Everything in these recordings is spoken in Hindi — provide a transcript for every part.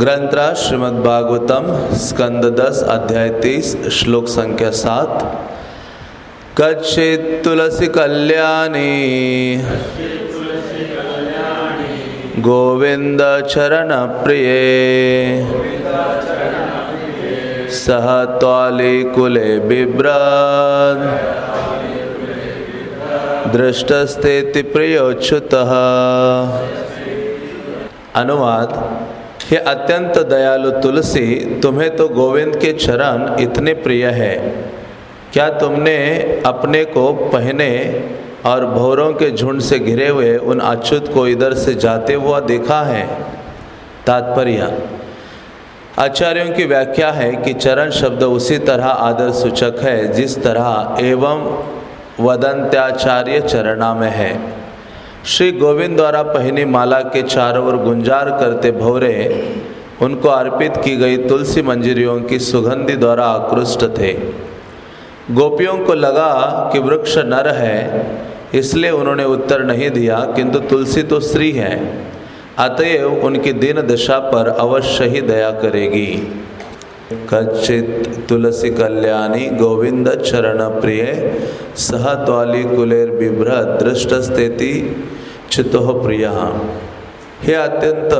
ग्रंथरा श्रीमद्भागवतम, स्कंद दस, अध्याय तीस, श्लोक संख्या सात। कच्चित तुलसी कल्याणी। गोविंद चरण प्रिय। सह त्वाली कुले बिभ्रद दृष्टस्ते प्रियोच्युत। अनुवाद। हे अत्यंत दयालु तुलसी, तुम्हें तो गोविंद के चरण इतने प्रिय है। क्या तुमने अपने को पहने और भौरों के झुंड से घिरे हुए उन अच्युत को इधर से जाते हुआ देखा है? तात्पर्य, आचार्यों की व्याख्या है कि चरण शब्द उसी तरह आदर सूचक है, जिस तरह एवं वदंत्याचार्य चरणा में है। श्री गोविंद द्वारा पहनी माला के चारों ओर गुंजार करते भौरे उनको अर्पित की गई तुलसी मंजरियों की सुगंधि द्वारा आकृष्ट थे। गोपियों को लगा कि वृक्ष नर है, इसलिए उन्होंने उत्तर नहीं दिया, किंतु तुलसी तो स्त्री है। अतएव उनकी दीन दशा पर अवश्य ही दया करेगी। कच्चित तुलसी कल्याणी गोविंद चरण प्रिय, सह त्वाली कुलेर बिभ्र दृष्टस्तेति चितो प्रिय। हे अत्यंत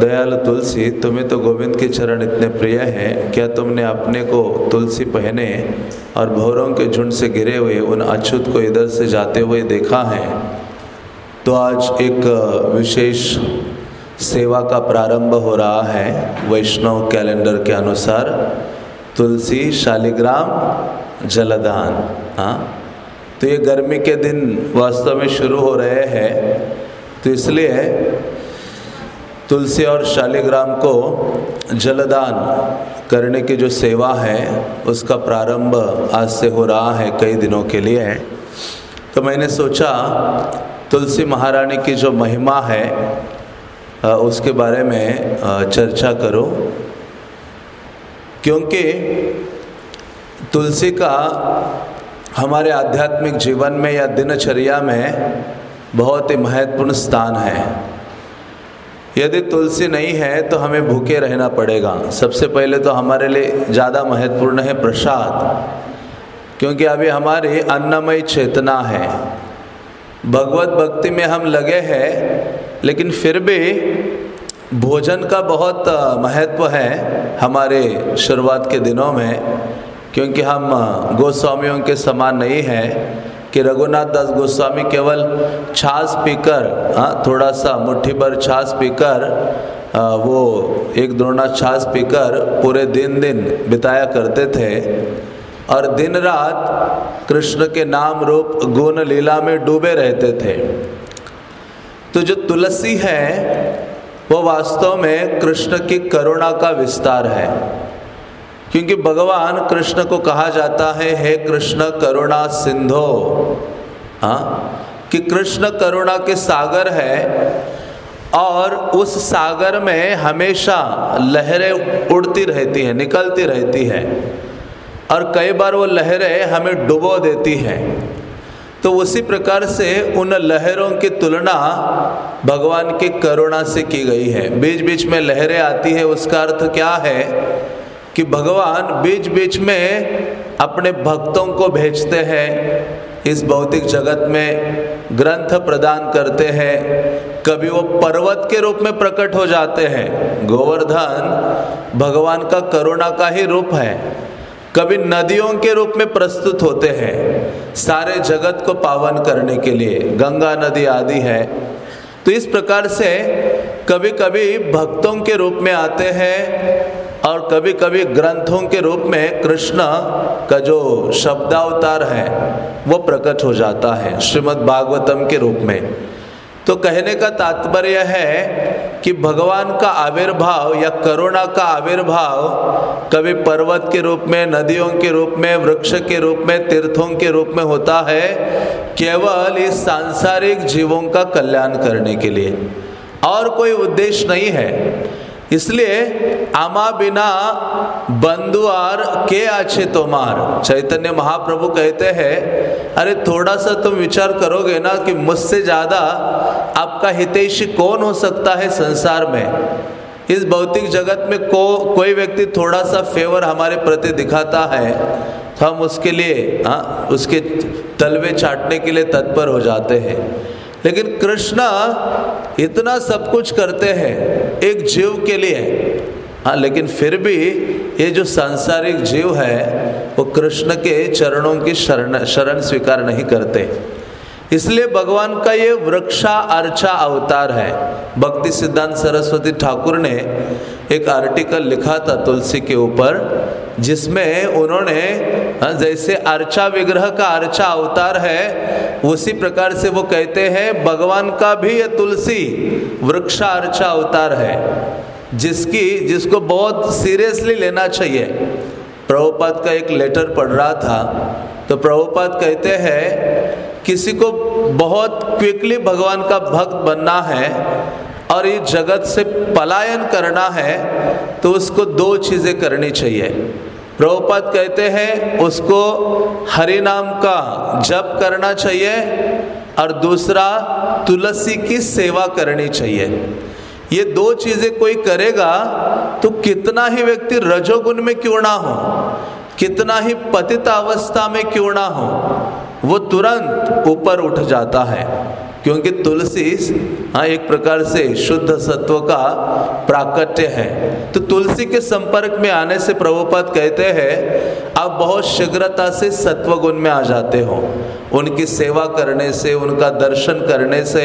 दयालु तुलसी, तुम्हें तो गोविंद के चरण इतने प्रिय हैं। क्या तुमने अपने को तुलसी पहने और भौरों के झुंड से गिरे हुए उन अछूत को इधर से जाते हुए देखा है? तो आज एक विशेष सेवा का प्रारंभ हो रहा है वैष्णव कैलेंडर के अनुसार। तुलसी, शालिग्राम, जलदान हाँ? तो ये गर्मी के दिन वास्तव में शुरू हो रहे हैं। तो इसलिए तुलसी और शालिग्राम को जलदान करने की जो सेवा है, उसका प्रारंभ आज से हो रहा है कई दिनों के लिए। तो मैंने सोचा, तुलसी महारानी की जो महिमा है उसके बारे में चर्चा करो। क्योंकि तुलसी का हमारे आध्यात्मिक जीवन में या दिनचर्या में बहुत ही महत्वपूर्ण स्थान है। यदि तुलसी नहीं है तो हमें भूखे रहना पड़ेगा। सबसे पहले तो हमारे लिए ज़्यादा महत्वपूर्ण है प्रसाद, क्योंकि अभी हमारी अन्नमय चेतना है। भगवत भक्ति में हम लगे हैं, लेकिन फिर भी भोजन का बहुत महत्व है हमारे शुरुआत के दिनों में, क्योंकि हम गोस्वामियों के समान नहीं हैं कि रघुनाथ दास गोस्वामी केवल छाछ पीकर हाँ थोड़ा सा मुट्ठी भर छाछ पीकर वो एक द्रोणा छाछ पीकर पूरे दिन दिन बिताया करते थे। और दिन रात कृष्ण के नाम रूप गुण लीला में डूबे रहते थे। तो जो तुलसी है, वो वास्तव में कृष्ण की करुणा का विस्तार है। क्योंकि भगवान कृष्ण को कहा जाता है, हे कृष्ण, करुणा सिंधो। हाँ? कि कृष्ण करुणा के सागर है और उस सागर में हमेशा लहरें उड़ती रहती हैं, निकलती रहती है। और कई बार वो लहरें हमें डुबो देती हैं। तो उसी प्रकार से उन लहरों की तुलना भगवान की करुणा से की गई है। बीच बीच में लहरें आती है, उसका अर्थ क्या है कि भगवान बीच बीच में अपने भक्तों को भेजते हैं, इस भौतिक जगत में ग्रंथ प्रदान करते हैं, कभी वो पर्वत के रूप में प्रकट हो जाते हैं। गोवर्धन भगवान का करुणा का ही रूप है। कभी नदियों के रूप में प्रस्तुत होते हैं सारे जगत को पावन करने के लिए, गंगा नदी आदि है। तो इस प्रकार से कभी कभी भक्तों के रूप में आते हैं और कभी कभी ग्रंथों के रूप में कृष्ण का जो शब्दावतार है, वो प्रकट हो जाता है श्रीमद् भागवतम के रूप में। तो कहने का तात्पर्य है कि भगवान का आविर्भाव या करुणा का आविर्भाव कभी पर्वत के रूप में, नदियों के रूप में, वृक्ष के रूप में, तीर्थों के रूप में होता है, केवल इस सांसारिक जीवों का कल्याण करने के लिए। और कोई उद्देश्य नहीं है। इसलिए आमा बिना बंदुआर के अच्छे तोमार। चैतन्य महाप्रभु कहते हैं, अरे थोड़ा सा तुम विचार करोगे ना कि मुझसे ज़्यादा आपका हितैषी कौन हो सकता है संसार में? इस भौतिक जगत में को, कोई व्यक्ति थोड़ा सा फेवर हमारे प्रति दिखाता है तो हम उसके लिए हाँ उसके तलवे चाटने के लिए तत्पर हो जाते हैं। लेकिन कृष्णा इतना सब कुछ करते हैं, एक जीव के लिए। हाँ लेकिन फिर भी ये जो सांसारिक जीव है, वो कृष्ण के चरणों की शरण शरण स्वीकार नहीं करते। इसलिए भगवान का ये वृक्षा अर्चा अवतार है। भक्ति सिद्धांत सरस्वती ठाकुर ने एक आर्टिकल लिखा था तुलसी के ऊपर जिसमें उन्होंने हाँ, जैसे अर्चा विग्रह का अर्चा अवतार है उसी प्रकार से वो कहते हैं भगवान का भी ये तुलसी वृक्षा अर्चा अवतार है जिसकी जिसको बहुत सीरियसली लेना चाहिए। प्रभुपाद का एक लेटर पढ़ रहा था। तो प्रभुपाद कहते हैं, किसी को बहुत क्विकली भगवान का भक्त बनना है और ये जगत से पलायन करना है तो उसको दो चीज़ें करनी चाहिए। प्रभुपद कहते हैं, उसको हरि नाम का जप करना चाहिए और दूसरा तुलसी की सेवा करनी चाहिए। ये दो चीज़ें कोई करेगा तो कितना ही व्यक्ति रजोगुण में क्यों ना हो, कितना ही पतित अवस्था में क्यों ना हो, वो तुरंत ऊपर उठ जाता है। क्योंकि तुलसी हाँ एक प्रकार से शुद्ध सत्व का प्राकट्य है। तो तुलसी के संपर्क में आने से प्रभुपद कहते हैं, आप बहुत शीघ्रता से सत्व गुण में आ जाते हो। उनकी सेवा करने से, उनका दर्शन करने से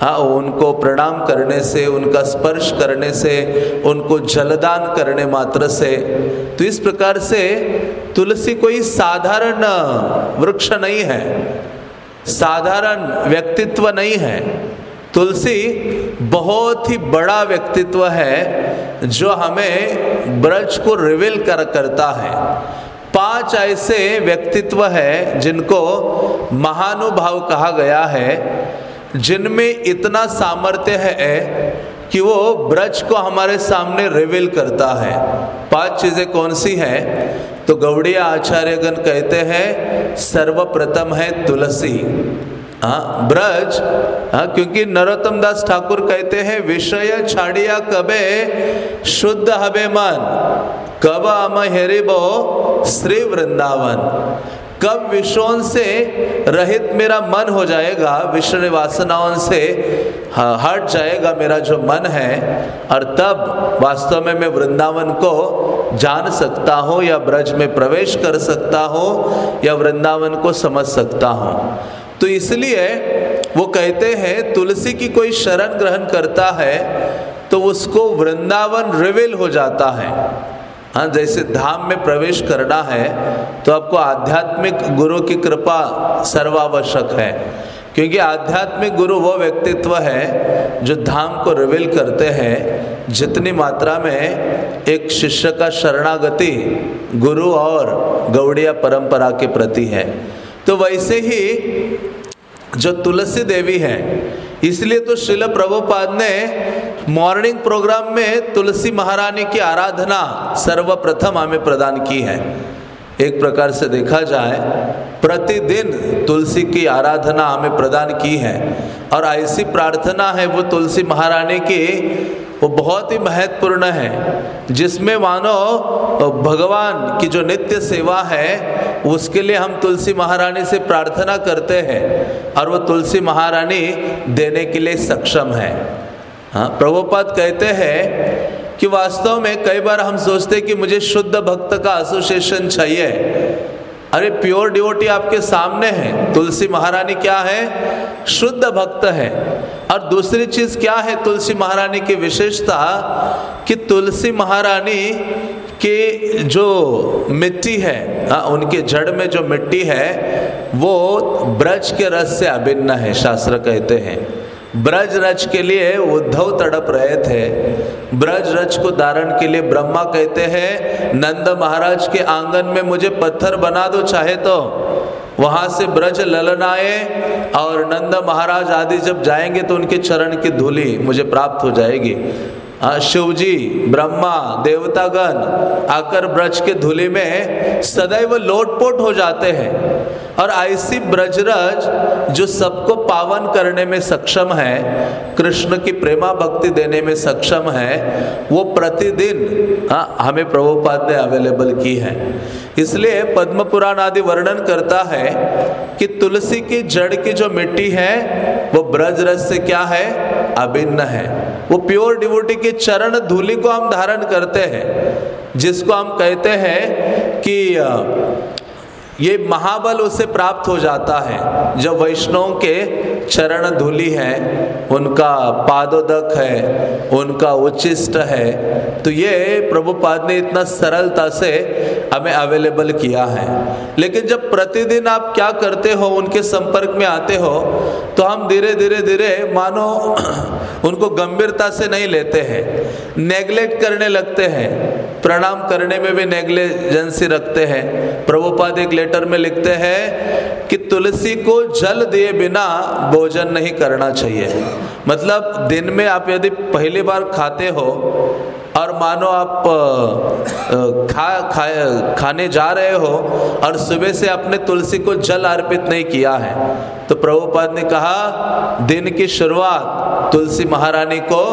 हाँ उनको प्रणाम करने से, उनका स्पर्श करने से, उनको जलदान करने मात्र से। तो इस प्रकार से तुलसी कोई साधारण वृक्ष नहीं है। साधारण व्यक्तित्व नहीं है। तुलसी बहुत ही बड़ा व्यक्तित्व है, जो हमें ब्रज को रिवील कर, करता है। पाँच ऐसे व्यक्तित्व है, जिनको महानुभाव कहा गया है, जिनमें इतना सामर्थ्य है कि वो ब्रज को हमारे सामने रिवील करता है। पाँच चीज़ें कौन सी हैं? तो गौड़िया आचार्यगण कहते हैं, सर्वप्रथम है तुलसी। हाँ ब्रज हाँ क्योंकि नरोत्तम दास ठाकुर कहते हैं, विषय छाड़िया कबे शुद्ध हबे मन, कब अम हेरिबो श्री वृंदावन। कब विषयों से रहित मेरा मन हो जाएगा, विषय वासनाओं से हट जाएगा मेरा जो मन है, और तब वास्तव में मैं वृंदावन को जान सकता हूँ या ब्रज में प्रवेश कर सकता हूँ या वृंदावन को समझ सकता हूँ। तो इसलिए वो कहते हैं, तुलसी की कोई शरण ग्रहण करता है तो उसको वृंदावन रिविल हो जाता है। हाँ जैसे धाम में प्रवेश करना है तो आपको आध्यात्मिक गुरु की कृपा सर्वावश्यक है। क्योंकि आध्यात्मिक गुरु वो व्यक्तित्व है जो धाम को रिवील करते हैं जितनी मात्रा में एक शिष्य का शरणागति गुरु और गौड़िया परंपरा के प्रति है। तो वैसे ही जो तुलसी देवी है, इसलिए तो शिल प्रभुपाद ने मॉर्निंग प्रोग्राम में तुलसी महारानी की आराधना सर्वप्रथम हमें प्रदान की है। एक प्रकार से देखा जाए, प्रतिदिन तुलसी की आराधना हमें प्रदान की है। और ऐसी प्रार्थना है वो तुलसी महारानी की वो बहुत ही महत्वपूर्ण है, जिसमें मानो भगवान की जो नित्य सेवा है, उसके लिए हम तुलसी महारानी से प्रार्थना करते हैं और वो तुलसी महारानी देने के लिए सक्षम है। हाँ प्रभुपाद कहते हैं कि वास्तव में कई बार हम सोचते हैं कि मुझे शुद्ध भक्त का एसोसिएशन चाहिए। अरे प्योर डिवोटी आपके सामने है, तुलसी महारानी क्या है? शुद्ध भक्त है। और दूसरी चीज़ क्या है तुलसी महारानी की विशेषता कि तुलसी महारानी के जो मिट्टी है आ, हाँ, उनके जड़ में जो मिट्टी है वो ब्रज के रस से अभिन्न है शास्त्र कहते हैं। ब्रज रच के लिए उद्धव तड़प रहे थे। ब्रज रच को धारण के लिए ब्रह्मा कहते हैं नंद महाराज के आँगन में मुझे पत्थर बना दो चाहे तो। वहाँ से ब्रज ललन आए और नंद महाराज आदि जब जाएँगे तो उनके चरण की धूली मुझे प्राप्त हो जाएगी। शिव जी ब्रह्मा, देवतागण आकर ब्रज के धूलि में सदैव लोटपोट हो जाते हैं। और ऐसी ब्रजरज जो सबको पावन करने में सक्षम है, कृष्ण की प्रेमा भक्ति देने में सक्षम है, वो प्रतिदिन हाँ हमें प्रभुपाद ने अवेलेबल की है। इसलिए पद्म पुराण आदि वर्णन करता है कि तुलसी की जड़ की जो मिट्टी है, वो ब्रज रस से क्या है? अभिन्न है। वो प्योर डिवोटी के चरण धूलि को हम धारण करते हैं, जिसको हम कहते हैं कि ये महाबल उसे प्राप्त हो जाता है। जब वैष्णव के चरण धूलि है, उनका पादोदक है, उनका उच्चिष्ट है तो ये प्रभुपाद ने इतना सरलता से हमें अवेलेबल किया है। लेकिन जब प्रतिदिन आप क्या करते हो, उनके संपर्क में आते हो तो हम धीरे धीरे धीरे मानो उनको गंभीरता से नहीं लेते हैं नेग्लेक्ट करने लगते हैं। प्रणाम करने में भी नेग्लेजेंसी रखते हैं। प्रभुपाद एक लेटर में लिखते हैं कि तुलसी को जल दिए बिना भोजन नहीं करना चाहिए। मतलब दिन में आप यदि पहली बार खाते हो और मानो आप खा, खा खाने जा रहे हो और सुबह से आपने तुलसी को जल अर्पित नहीं किया है तो प्रभुपाद ने कहा दिन की शुरुआत तुलसी महारानी को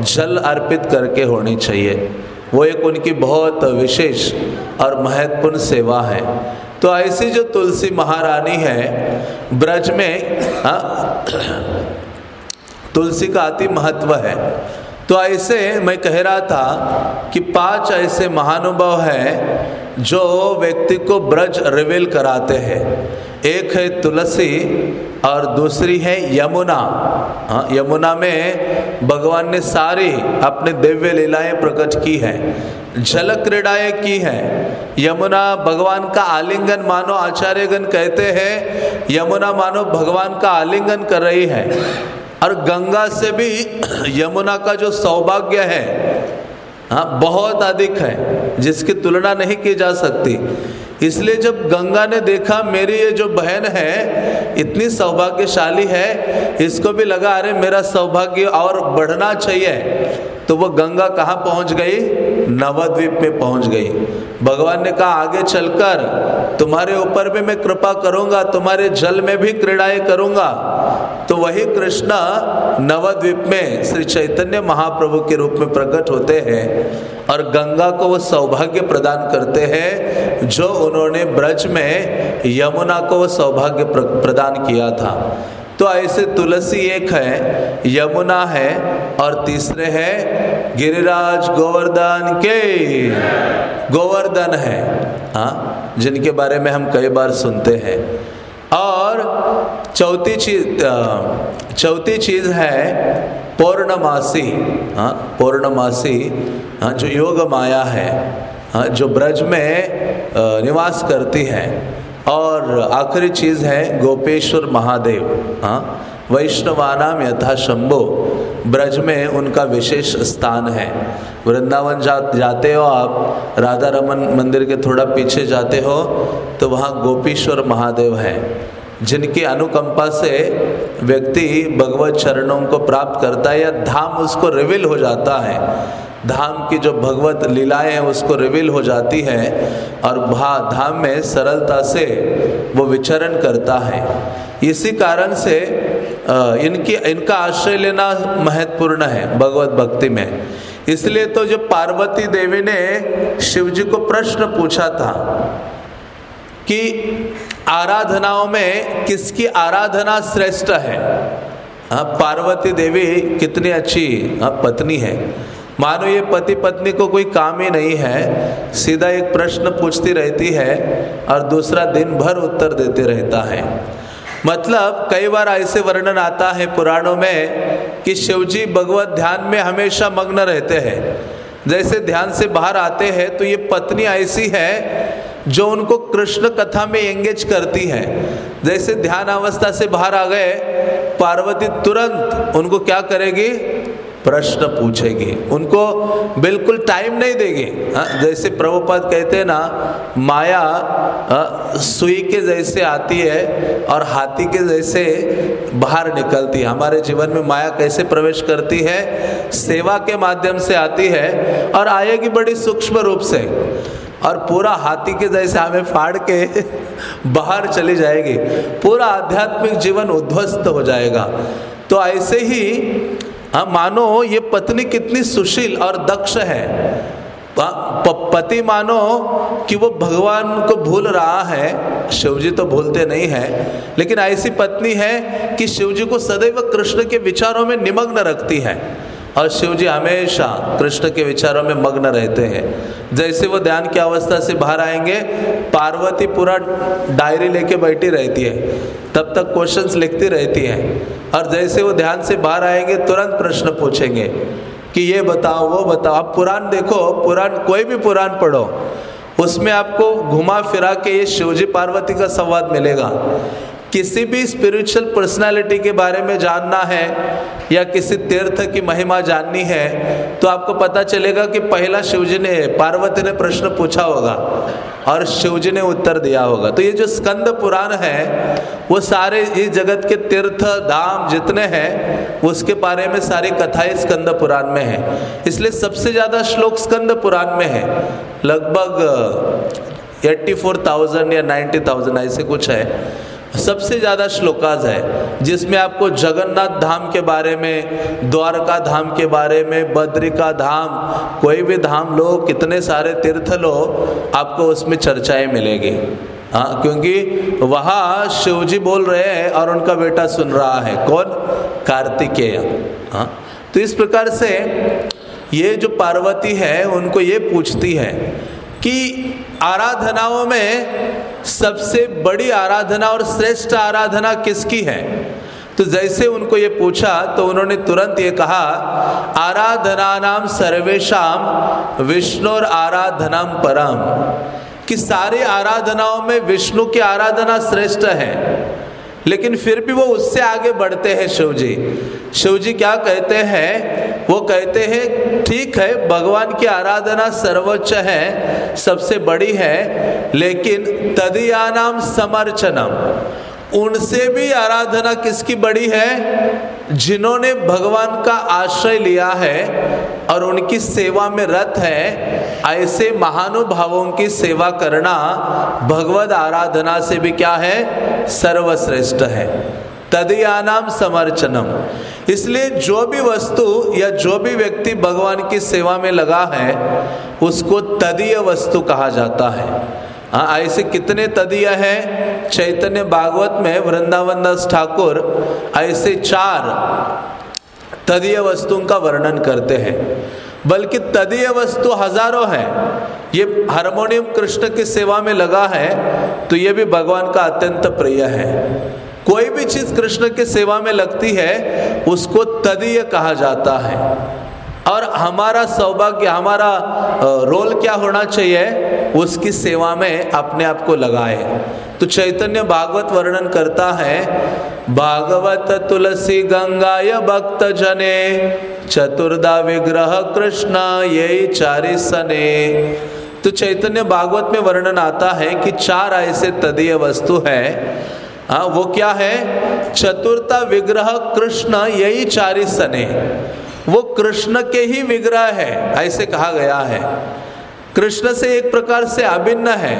जल अर्पित करके होनी चाहिए। वो एक उनकी बहुत विशेष और महत्वपूर्ण सेवा है। तो ऐसी जो तुलसी महारानी है, ब्रज में हाँ तुलसी का अति महत्व है। तो ऐसे मैं कह रहा था कि पाँच ऐसे महानुभव हैं जो व्यक्ति को ब्रज रिवील कराते हैं। एक है तुलसी और दूसरी है यमुना। हाँ यमुना में भगवान ने सारी अपने दिव्य लीलाएँ प्रकट की हैं, जल क्रीड़ाएँ की हैं। यमुना भगवान का आलिंगन मानो आचार्यगण कहते हैं, यमुना मानो भगवान का आलिंगन कर रही है। और गंगा से भी यमुना का जो सौभाग्य है हाँ बहुत अधिक है, जिसकी तुलना नहीं की जा सकती। इसलिए जब गंगा ने देखा, मेरी ये जो बहन है, इतनी सौभाग्यशाली है, इसको भी लगा, अरे, मेरा सौभाग्य और बढ़ना चाहिए। तो वो गंगा कहाँ पहुँच गई? नवद्वीप में पहुँच गई। भगवान ने कहा, आगे चलकर तुम्हारे ऊपर भी मैं कृपा करूँगा, तुम्हारे जल में भी क्रीड़ाएँ करूँगा। तो वही कृष्ण नवद्वीप में श्री चैतन्य महाप्रभु के रूप में प्रकट होते हैं और गंगा को वो सौभाग्य प्रदान करते हैं, जो उन्होंने ब्रज में यमुना को वो सौभाग्य प्रदान किया था। तो ऐसे तुलसी एक है, यमुना है और तीसरे है गिरिराज गोवर्धन के। गोवर्धन है हाँ जिनके बारे में हम कई बार सुनते हैं। और चौथी चीज़ चौथी चीज़ है पौर्णमासी हाँ पौर्णमासी हाँ जो योग माया है हाँ जो ब्रज में निवास करती है। और आखिरी चीज़ है गोपेश्वर महादेव हाँ? वैष्णवानाम यथा शंभो, ब्रज में उनका विशेष स्थान है। वृंदावन जा, जाते हो आप राधा रमन मंदिर के थोड़ा पीछे जाते हो तो वहाँ गोपीश्वर महादेव है। जिनकी अनुकंपा से व्यक्ति भगवत चरणों को प्राप्त करता है या धाम उसको रिविल हो जाता है। धाम की जो भगवत लीलाएँ हैं, उसको रिवील हो जाती है और भा धाम में सरलता से वो विचरण करता है। इसी कारण से इनकी, इनका आश्रय लेना महत्वपूर्ण है भगवत भक्ति में। इसलिए तो जो पार्वती देवी ने शिव जी को प्रश्न पूछा था कि आराधनाओं में किसकी आराधना श्रेष्ठ है? हाँ पार्वती देवी कितनी अच्छी हाँ पत्नी है। मानो ये पति पत्नी को कोई काम ही नहीं है, सीधा एक प्रश्न पूछती रहती है और दूसरा दिन भर उत्तर देते रहता है। मतलब कई बार ऐसे वर्णन आता है पुराणों में कि शिवजी भगवत ध्यान में हमेशा मग्न रहते हैं। जैसे ध्यान से बाहर आते हैं तो ये पत्नी ऐसी है जो उनको कृष्ण कथा में एंगेज करती है। जैसे ध्यान अवस्था से बाहर आ गए, पार्वती तुरंत उनको क्या करेगी? प्रश्न पूछेगी। उनको बिल्कुल टाइम नहीं देगी। हाँ जैसे प्रभुपद कहते हैं ना, माया सुई के जैसे आती है और हाथी के जैसे बाहर निकलती है। हमारे जीवन में माया कैसे प्रवेश करती है? सेवा के माध्यम से आती है और आएगी बड़ी सूक्ष्म रूप से। और पूरा हाथी के जैसे हमें फाड़ के बाहर चली जाएगी। पूरा आध्यात्मिक जीवन उद्ध्वस्त हो जाएगा। तो ऐसे ही हाँ मानो ये पत्नी कितनी सुशील और दक्ष है। पति मानो कि वो भगवान को भूल रहा है। शिवजी तो भूलते नहीं है, लेकिन ऐसी पत्नी है कि शिवजी को सदैव कृष्ण के विचारों में निमग्न रखती है। और शिव जी हमेशा कृष्ण के विचारों में मग्न रहते हैं। जैसे वो ध्यान की अवस्था से बाहर आएँगे, पार्वती पूरा डायरी लेके बैठी रहती है। तब तक क्वेश्चंस लिखती रहती है। और जैसे वो ध्यान से बाहर आएँगे, तुरंत प्रश्न पूछेंगे कि ये बताओ, वो बताओ। आप पुराण देखो, पुराण कोई भी पुराण पढ़ो, उसमें आपको घुमा फिरा के ये शिवजी पार्वती का संवाद मिलेगा। किसी भी स्पिरिचुअल पर्सनालिटी के बारे में जानना है या किसी तीर्थ की महिमा जाननी है तो आपको पता चलेगा कि पहला शिवजी ने पार्वती ने प्रश्न पूछा होगा और शिवजी ने उत्तर दिया होगा। तो ये जो स्कंद पुराण है, वो सारे इस जगत के तीर्थ धाम जितने हैं, उसके बारे में सारी कथाएँ स्कंद पुराण में है। इसलिए सबसे ज़्यादा श्लोक स्कंद पुराण में है। लगभग एट्टी फोर थाउज़ेंड या नाइन्टी थाउज़ेंड ऐसे कुछ है। सबसे ज़्यादा श्लोकाज है, जिसमें आपको जगन्नाथ धाम के बारे में, द्वारका धाम के बारे में, बद्रिका धाम, कोई भी धाम लो, कितने सारे तीर्थ लो, आपको उसमें चर्चाएँ मिलेगी। हाँ क्योंकि वहाँ शिवजी बोल रहे हैं और उनका बेटा सुन रहा है। कौन? कार्तिकेय। हाँ तो इस प्रकार से ये जो पार्वती है, उनको ये पूछती है कि आराधनाओं में सबसे बड़ी आराधना और श्रेष्ठ आराधना किसकी है? तो जैसे उनको ये पूछा तो उन्होंने तुरंत ये कहा आराधना नाम सर्वेशम और आराधनाम परम। कि सारी आराधनाओं में विष्णु की आराधना श्रेष्ठ है। लेकिन फिर भी वो उससे आगे बढ़ते हैं शिव जी। शिव जी क्या कहते हैं? वो कहते हैं, ठीक है, भगवान की आराधना सर्वोच्च है, सबसे बड़ी है, लेकिन तदियानाम समर्चनम। उनसे भी आराधना किसकी बड़ी है? जिन्होंने भगवान का आश्रय लिया है और उनकी सेवा में रत है, ऐसे महानुभावों की सेवा करना भगवत आराधना से भी क्या है? सर्वश्रेष्ठ है। तदियानाम समर्चनम। इसलिए जो भी वस्तु या जो भी व्यक्ति भगवान की सेवा में लगा है, उसको तदीय वस्तु कहा जाता है। हाँ ऐसे कितने तदीय है? चैतन्य भागवत में वृंदावन दास ठाकुर ऐसे चार तदीय वस्तुओं का वर्णन करते हैं। बल्कि तदीय वस्तु हज़ारों है। ये हारमोनियम कृष्ण की सेवा में लगा है तो ये भी भगवान का अत्यंत प्रिय है। कोई भी चीज़ कृष्ण की सेवा में लगती है, उसको तदीय कहा जाता है। हमारा सौभाग्य, हमारा रोल क्या होना चाहिए, उसकी सेवा में अपने आप को लगाए। तो चैतन्य भागवत वर्णन करता है, भागवत तुलसी गंगाय भक्त जने चतुर्दा विग्रह कृष्ण ये चारि सने तो चैतन्य भागवत में वर्णन आता है कि चार ऐसे तदीय वस्तु है। हाँ वो क्या है? चतुर्था विग्रह कृष्ण यही चारि सने वो कृष्ण के ही विग्रह है, ऐसे कहा गया है। कृष्ण से एक प्रकार से अभिन्न है।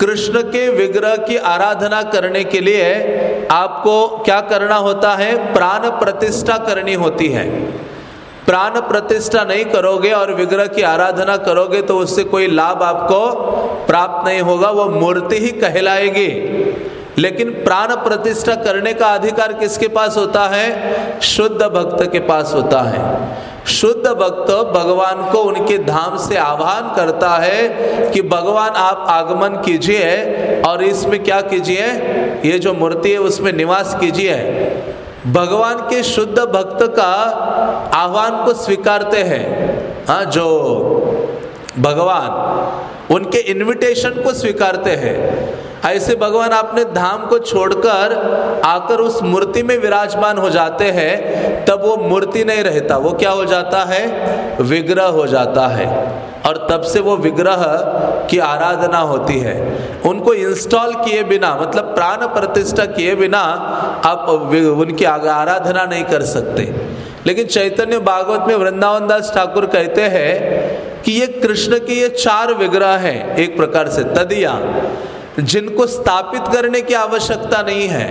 कृष्ण के विग्रह की आराधना करने के लिए आपको क्या करना होता है? प्राण प्रतिष्ठा करनी होती है। प्राण प्रतिष्ठा नहीं करोगे और विग्रह की आराधना करोगे तो उससे कोई लाभ आपको प्राप्त नहीं होगा, वो मूर्ति ही कहलाएगी। लेकिन प्राण प्रतिष्ठा करने का अधिकार किसके पास होता है? शुद्ध भक्त के पास होता है। शुद्ध भक्त भगवान को उनके धाम से आह्वान करता है कि भगवान आप आगमन कीजिए और इसमें क्या कीजिए? ये जो मूर्ति है उसमें निवास कीजिए। भगवान के शुद्ध भक्त का आह्वान को स्वीकारते हैं। हाँ जो भगवान उनके इनविटेशन को स्वीकारते हैं। ऐसे भगवान अपने धाम को छोड़कर आकर उस मूर्ति में विराजमान हो जाते हैं, तब वो मूर्ति नहीं रहता। वो क्या हो जाता है? विग्रह हो जाता है। और तब से वो विग्रह की आराधना होती है। उनको इंस्टॉल किए बिना मतलब प्राण प्रतिष्ठा किए बिना आप उनकी आराधना नहीं कर सकते। लेकिन चैतन्य भागवत में वृंदावन दास ठाकुर कहते हैं कि ये कृष्ण के ये चार विग्रह हैं, एक प्रकार से तदिया। जिनको स्थापित करने की आवश्यकता नहीं है,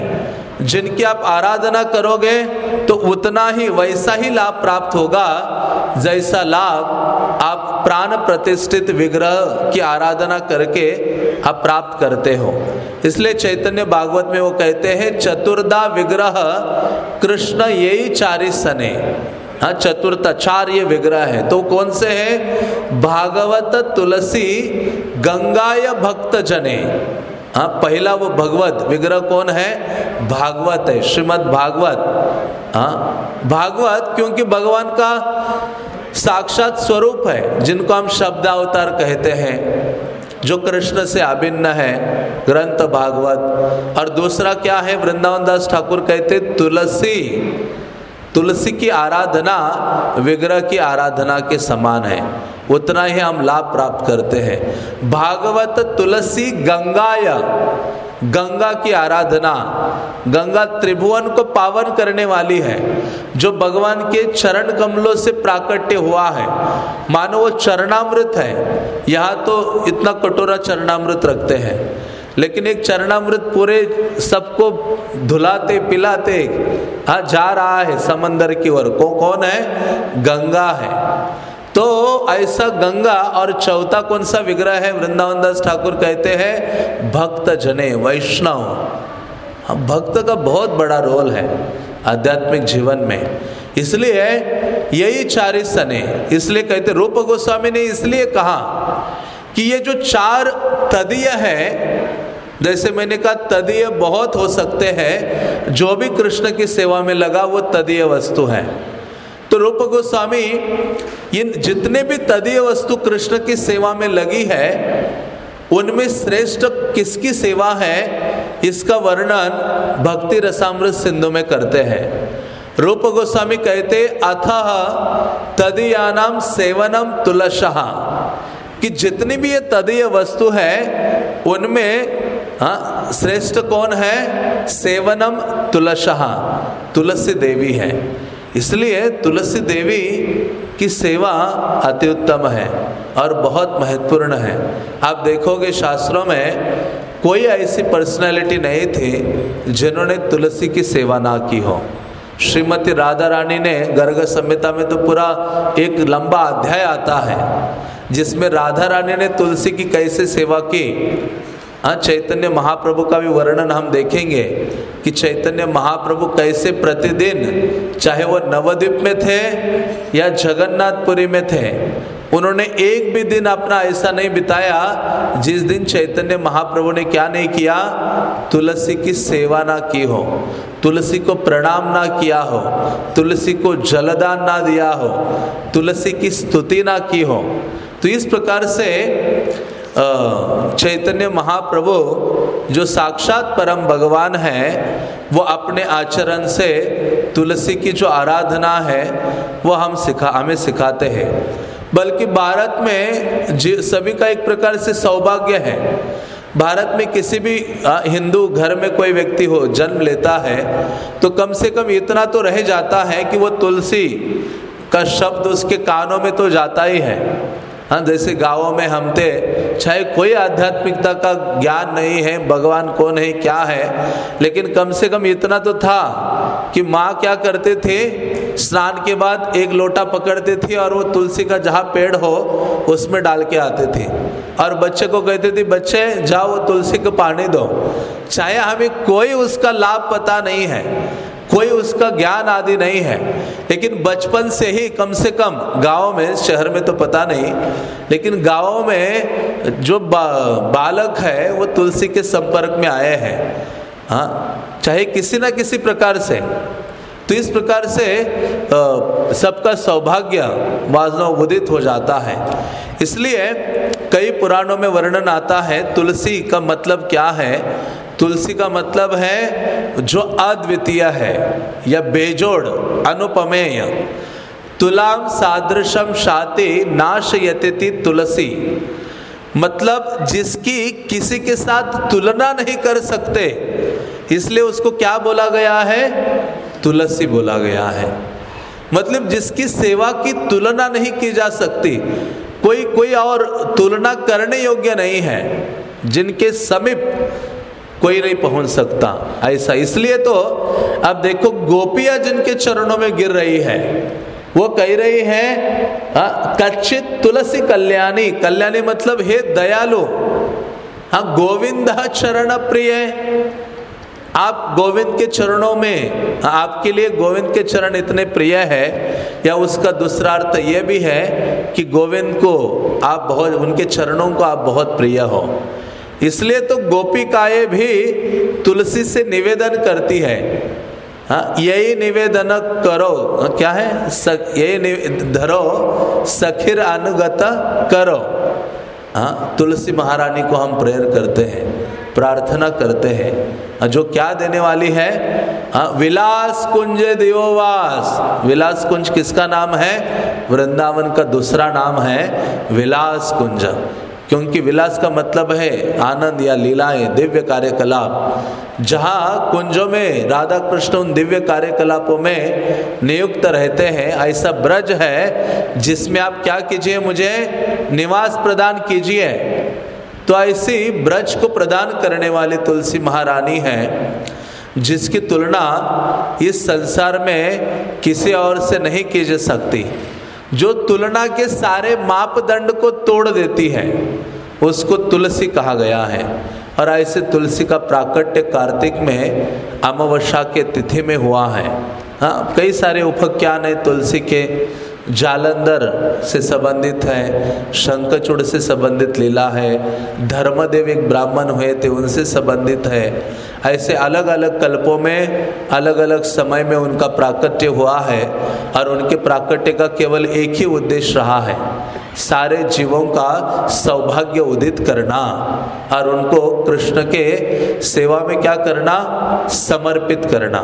जिनकी आप आराधना करोगे तो उतना ही वैसा ही लाभ प्राप्त होगा, जैसा लाभ आप प्राण प्रतिष्ठित विग्रह की आराधना करके आप प्राप्त करते हो। इसलिए चैतन्य भागवत में वो कहते हैं, चतुर्दा विग्रह, कृष्ण यही चारी सने हाँ चतुर्थ चार ये विग्रह है। तो कौन से है? भागवत तुलसी गंगाय भक्त जने हाँ पहला वो भगवत विग्रह कौन है? भागवत है, श्रीमद भागवत। हाँ भागवत क्योंकि भगवान का साक्षात स्वरूप है, जिनको हम शब्द अवतार कहते हैं, जो कृष्ण से अभिन्न है, ग्रंथ भागवत। और दूसरा क्या है? वृंदावन दास ठाकुर कहते तुलसी। तुलसी की आराधना, विग्रह की आराधना के समान है। उतना ही हम लाभ प्राप्त करते हैं। भागवत तुलसी गंगाय, गंगा की आराधना, गंगा त्रिभुवन को पावन करने वाली है, जो भगवान के चरण कमलों से प्राकट्य हुआ है। मानो वो चरणामृत है। यहाँ तो इतना कटोरा चरणामृत रखते हैं। लेकिन एक चरणामृत पूरे सबको धुलाते, पिलाते हाँ जा रहा है समंदर की ओर। को कौन है? गंगा है। तो ऐसा गंगा और चौथा कौन सा विग्रह है? वृंदावन दास ठाकुर कहते हैं, भक्त जने वैष्णव। हाँ भक्त का बहुत बड़ा रोल है आध्यात्मिक जीवन में। इसलिए यही चार सने, इसलिए कहते रूप गोस्वामी ने इसलिए कहा कि ये जो चार तदीय है जैसे मैंने कहा, तदीय बहुत हो सकते हैं। जो भी कृष्ण की सेवा में लगा, वो तदीय वस्तु है। तो रूप गोस्वामी इन जितने भी तदीय वस्तु कृष्ण की सेवा में लगी है, उनमें श्रेष्ठ किसकी सेवा है, इसका वर्णन भक्ति रसामृत सिंधु में करते हैं। रूप गोस्वामी कहते, अथ तदीयानाम सेवनम तुलशः। कि जितनी भी ये तदीय वस्तु है, उनमें हाँ श्रेष्ठ कौन है? सेवनम तुलशहा तुलसी देवी है। इसलिए तुलसी देवी की सेवा अति उत्तम है और बहुत महत्वपूर्ण है। आप देखोगे शास्त्रों में कोई ऐसी पर्सनैलिटी नहीं थी जिन्होंने तुलसी की सेवा ना की हो। श्रीमती राधा रानी ने गर्ग संहिता में तो पूरा एक लंबा अध्याय आता है, जिसमें राधा रानी ने तुलसी की कैसे सेवा की? हाँ चैतन्य महाप्रभु का भी वर्णन हम देखेंगे कि चैतन्य महाप्रभु कैसे प्रतिदिन, चाहे वो नवद्वीप में थे या जगन्नाथपुरी में थे, उन्होंने एक भी दिन अपना ऐसा नहीं बिताया जिस दिन चैतन्य महाप्रभु ने क्या नहीं किया? तुलसी की सेवा ना की हो, तुलसी को प्रणाम ना किया हो, तुलसी को जलदान ना दिया हो, तुलसी की स्तुति ना की हो। तो इस प्रकार से चैतन्य महाप्रभु जो साक्षात परम भगवान है, वो अपने आचरण से तुलसी की जो आराधना है, वो हम सिखा, हमें सिखाते हैं। बल्कि भारत में सभी का एक प्रकार से सौभाग्य है। भारत में किसी भी हिंदू घर में कोई व्यक्ति हो, जन्म लेता है तो कम से कम इतना तो रह जाता है कि वो तुलसी का शब्द उसके कानों में तो जाता ही है। हाँ जैसे गाँवों में हम थे, चाहे कोई आध्यात्मिकता का ज्ञान नहीं है, भगवान कौन है क्या है, लेकिन कम से कम इतना तो था कि माँ क्या करते थे, स्नान के बाद एक लोटा पकड़ते थे और वो तुलसी का जहाँ पेड़ हो, उसमें डाल के आते थे। और बच्चे को कहते थे, बच्चे, जाओ वो तुलसी को पानी दो। चाहे हमें कोई उसका लाभ पता नहीं है कोई उसका ज्ञान आदि नहीं है। लेकिन बचपन से ही कम से कम गाँव में शहर में तो पता नहीं लेकिन गाँव में जो बा, बालक है वो तुलसी के संपर्क में आए हैं। हाँ चाहे किसी ना किसी प्रकार से। तो इस प्रकार से सबका सौभाग्य वाजनों उदित हो जाता है। इसलिए कई पुराणों में वर्णन आता है तुलसी का मतलब क्या है? तुलसी का मतलब है जो अद्वितीय है, या बेजोड़, अनुपमेय। तुलाम सादृशम शाति नाश यति तुलसी। मतलब जिसकी किसी के साथ तुलना नहीं कर सकते, इसलिए उसको क्या बोला गया है? तुलसी बोला गया है। मतलब जिसकी सेवा की तुलना नहीं की जा सकती, कोई कोई और तुलना करने योग्य नहीं है, जिनके समीप कोई नहीं पहुँच सकता। ऐसा इसलिए तो अब देखो गोपियाँ जिनके चरणों में गिर रही है, वो कह रही है कच्चित तुलसी कल्याणी कल्याणी मतलब हे दयालु हाँ गोविंद चरण प्रिय आप गोविंद के चरणों में आपके लिए गोविंद के चरण इतने प्रिय है, या उसका दूसरा अर्थ यह भी है कि गोविंद को आप बहुत, उनके चरणों को आप बहुत प्रिय हो। इसलिए तो गोपिकाएँ भी तुलसी से निवेदन करती है। हाँ यही निवेदन करो। क्या है? सक, यही धरो सखिर अनुगत करो। हाँ तुलसी महारानी को हम प्रेयर करते हैं प्रार्थना करते हैं। हाँ, जो क्या देने वाली है? हाँ विलास कुंज दिवोवास। विलास कुंज किसका नाम है? वृंदावन का दूसरा नाम है विलास कुंज। क्योंकि विलास का मतलब है आनंद या लीलाएँ, दिव्य कार्यकलाप। जहाँ कुंजों में राधा कृष्ण उन दिव्य कार्यकलापों में नियुक्त रहते हैं, ऐसा ब्रज है जिसमें आप क्या कीजिए मुझे? निवास प्रदान कीजिए। तो ऐसी ब्रज को प्रदान करने वाली तुलसी महारानी है, जिसकी तुलना इस संसार में किसी और से नहीं की जा सकती। जो तुलना के सारे मापदंड को तोड़ देती है, उसको तुलसी कहा गया है। और ऐसे तुलसी का प्राकट्य कार्तिक में अमावस्या के तिथि में हुआ है। हाँ कई सारे उपख्यान है तुलसी के। जालंधर से संबंधित है, शंखचूड़ से संबंधित लीला है, धर्मदेव एक ब्राह्मण हुए थे, उनसे संबंधित है। ऐसे अलग अलग कल्पों में अलग अलग समय में उनका प्राकट्य हुआ है और उनके प्राकट्य का केवल एक ही उद्देश्य रहा है, सारे जीवों का सौभाग्य उदित करना और उनको कृष्ण के सेवा में क्या करना? समर्पित करना।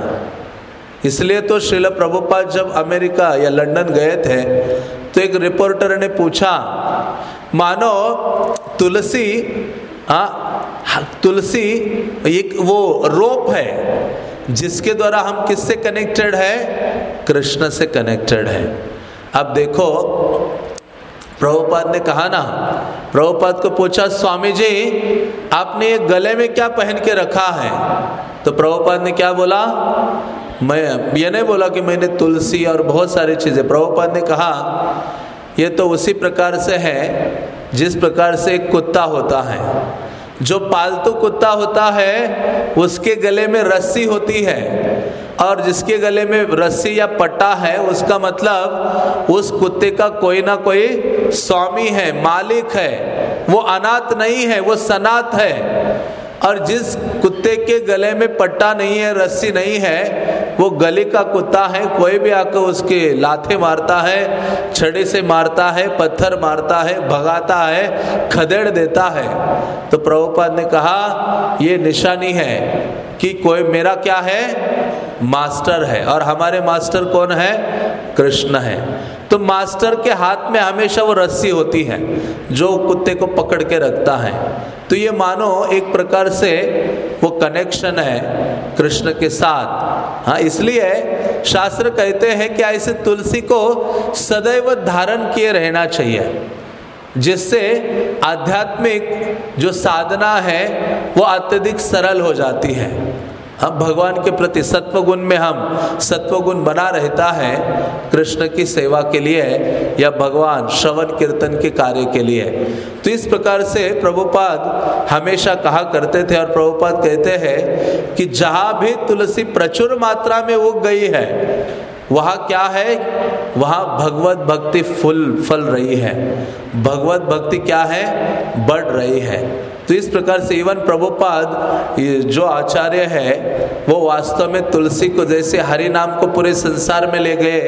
इसलिए तो श्रील प्रभुपाद जब अमेरिका या लंदन गए थे तो एक रिपोर्टर ने पूछा, मानो तुलसी हाँ तुलसी, एक वो रोप है, जिसके द्वारा हम किससे कनेक्टेड है? कृष्ण से कनेक्टेड है। अब देखो, प्रभुपाद ने कहा ना, प्रभुपाद को पूछा स्वामी जी आपने ये गले में क्या पहन के रखा है? तो प्रभुपाद ने क्या बोला मैं ये नहीं बोला कि मैंने तुलसी और बहुत सारी चीज़ें। प्रभुपाद ने कहा, ये तो उसी प्रकार से है, जिस प्रकार से एक कुत्ता होता है। जो पालतू कुत्ता होता है, उसके गले में रस्सी होती है। और जिसके गले में रस्सी या पट्टा है, उसका मतलब उस कुत्ते का कोई ना कोई स्वामी है, मालिक है। वो अनाथ नहीं है, वो सनात है। और जिस कुत्ते के गले में पट्टा नहीं है, रस्सी नहीं है, वो गले का कुत्ता है, कोई भी आकर उसके लाथे मारता है, छड़े से मारता है, पत्थर मारता है, भगाता है, खदेड़ देता है। तो प्रभुपाद ने कहा, ये निशानी है कि कोई मेरा क्या है? मास्टर है। और हमारे मास्टर कौन है? कृष्ण है। तो मास्टर के हाथ में हमेशा वो रस्सी होती है, जो कुत्ते को पकड़ के रखता है। तो ये मानो एक प्रकार से वो कनेक्शन है कृष्ण के साथ। हाँ इसलिए शास्त्र कहते हैं कि ऐसे तुलसी को सदैव धारण किए रहना चाहिए, जिससे आध्यात्मिक जो साधना है वो अत्यधिक सरल हो जाती है। हम भगवान के प्रति सत्वगुण में हम सत्वगुण बना रहता है, कृष्ण की सेवा के लिए या भगवान श्रवण कीर्तन के कार्य के लिए। तो इस प्रकार से प्रभुपाद हमेशा कहा करते थे और प्रभुपाद कहते हैं कि जहाँ भी तुलसी प्रचुर मात्रा में उग गई है वहाँ क्या है? वहाँ भगवत भक्ति फुल, फल रही है। भगवत भक्ति क्या है? बढ़ रही है। तो इस प्रकार से इवन प्रभुपाद जो आचार्य है, वो वास्तव में तुलसी को जैसे हरि नाम को पूरे संसार में ले गए,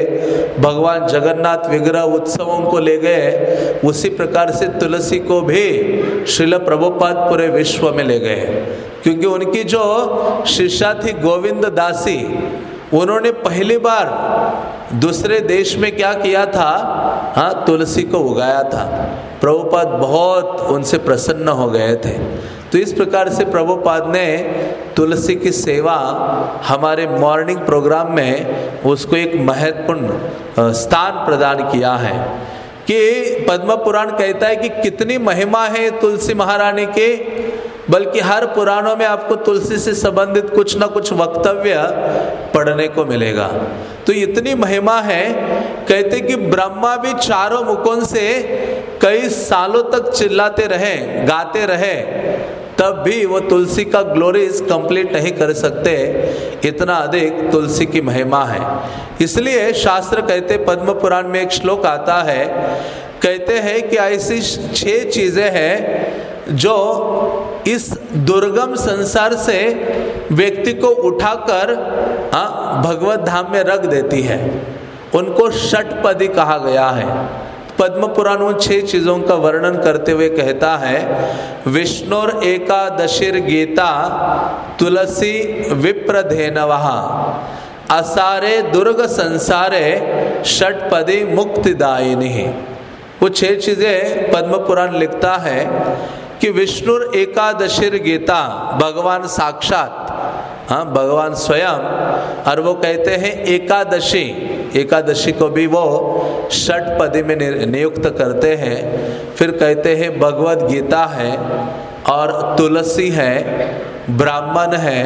भगवान जगन्नाथ विग्रह उत्सवों को ले गए, उसी प्रकार से तुलसी को भी श्रील प्रभुपाद पूरे विश्व में ले गए। क्योंकि उनकी जो शिष्या थी गोविंद दासी उन्होंने पहली बार दूसरे देश में क्या किया था? हाँ तुलसी को उगाया था। प्रभुपाद बहुत उनसे प्रसन्न हो गए थे। तो इस प्रकार से प्रभुपाद ने तुलसी की सेवा हमारे मॉर्निंग प्रोग्राम में उसको एक महत्वपूर्ण स्थान प्रदान किया है कि पद्म पुराण कहता है कि कितनी महिमा है तुलसी महारानी के। बल्कि हर पुराणों में आपको तुलसी से संबंधित कुछ ना कुछ वक्तव्य पढ़ने को मिलेगा। तो इतनी महिमा है, कहते कि ब्रह्मा भी चारों मुखों से कई सालों तक चिल्लाते रहे, गाते रहे, तब भी वो तुलसी का ग्लोरीज कंप्लीट नहीं कर सकते। इतना अधिक तुलसी की महिमा है। इसलिए शास्त्र कहते, पद्म पुराण में एक श्लोक आता है कहते हैं कि ऐसी छह चीज़ें हैं जो इस दुर्गम संसार से व्यक्ति को उठाकर हाँ, भगवत धाम में रख देती है। उनको षटपदी कहा गया है। पद्म पुराण उन छह चीज़ों का वर्णन करते हुए कहता है विष्णुर एकादशिर गीता तुलसी वहा असारे दुर्ग संसारे षटपदी मुक्तिदायिनी वो छह चीज़ें पद्म पुराण लिखता है कि विष्णु एकादशीर गीता, भगवान साक्षात हाँ भगवान स्वयं, और वो कहते हैं एकादशी। एकादशी को भी वो षट पदी में नियुक्त करते हैं। फिर कहते हैं भगवत गीता है, और तुलसी है, ब्राह्मण है,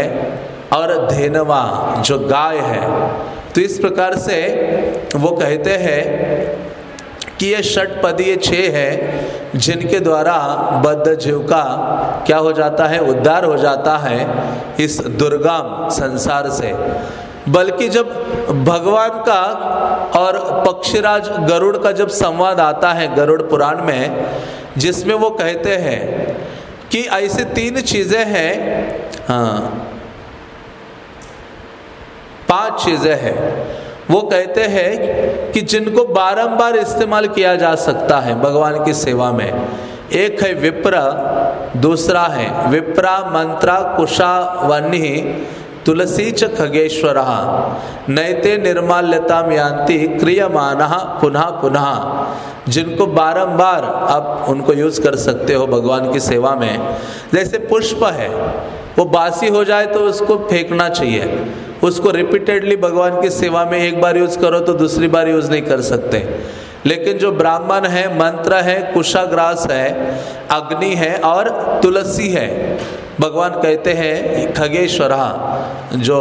और धेनवा जो गाय है। तो इस प्रकार से वो कहते हैं कि ये षट पद ये छः है, जिनके द्वारा बद्ध जीव का क्या हो जाता है, उद्धार हो जाता है इस दुर्गम संसार से। बल्कि जब भगवान का और पक्षीराज गरुड़ का जब संवाद आता है गरुड़ पुराण में, जिसमें वो कहते हैं कि ऐसे तीन चीज़ें हैं हाँ पाँच चीज़ें हैं। वो कहते हैं कि जिनको बारंबार इस्तेमाल किया जा सकता है भगवान की सेवा में। एक है विप्र, दूसरा है विप्रा मंत्रा कुशा वन्नी तुलसी च खगेश्वर। नैते निर्माल्यता यान्ति क्रियमान पुनः पुनः। जिनको बारंबार आप उनको यूज़ कर सकते हो भगवान की सेवा में। जैसे पुष्प है, वो बासी हो जाए तो उसको फेंकना चाहिए। उसको रिपीटेडली भगवान की सेवा में एक बार यूज़ करो तो दूसरी बार यूज़ नहीं कर सकते। लेकिन जो ब्राह्मण है, मंत्र है, कुशाग्रास है, अग्नि है और तुलसी है, भगवान कहते हैं, खगेश्वरा, जो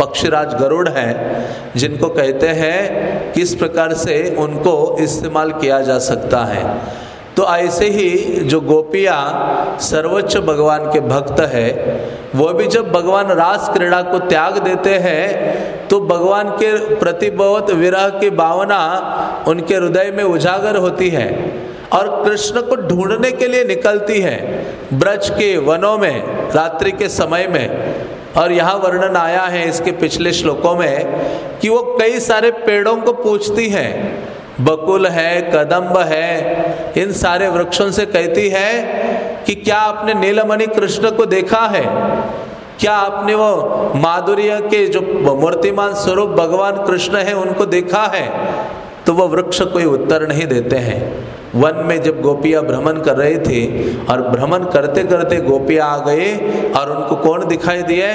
पक्षीराज गरुड़ है, जिनको कहते हैं, किस प्रकार से उनको इस्तेमाल किया जा सकता है। तो ऐसे ही जो गोपियाँ सर्वोच्च भगवान के भक्त है, वो भी जब भगवान रास क्रीड़ा को त्याग देते हैं तो भगवान के प्रति बहुत विरह की भावना उनके हृदय में उजागर होती है और कृष्ण को ढूँढने के लिए निकलती है ब्रज के वनों में, रात्रि के समय में। और यहाँ वर्णन आया है इसके पिछले श्लोकों में कि वो कई सारे पेड़ों को पूछती है। बकुल है, कदम्ब है, इन सारे वृक्षों से कहती है कि क्या आपने नीलमणि कृष्ण को देखा है? क्या आपने वो माधुर्य के जो मूर्तिमान स्वरूप भगवान कृष्ण है, उनको देखा है? तो वो वृक्ष कोई उत्तर नहीं देते हैं। वन में जब गोपियाँ भ्रमण कर रही थी और भ्रमण करते करते गोपियाँ आ गए और उनको कौन दिखाई दिए?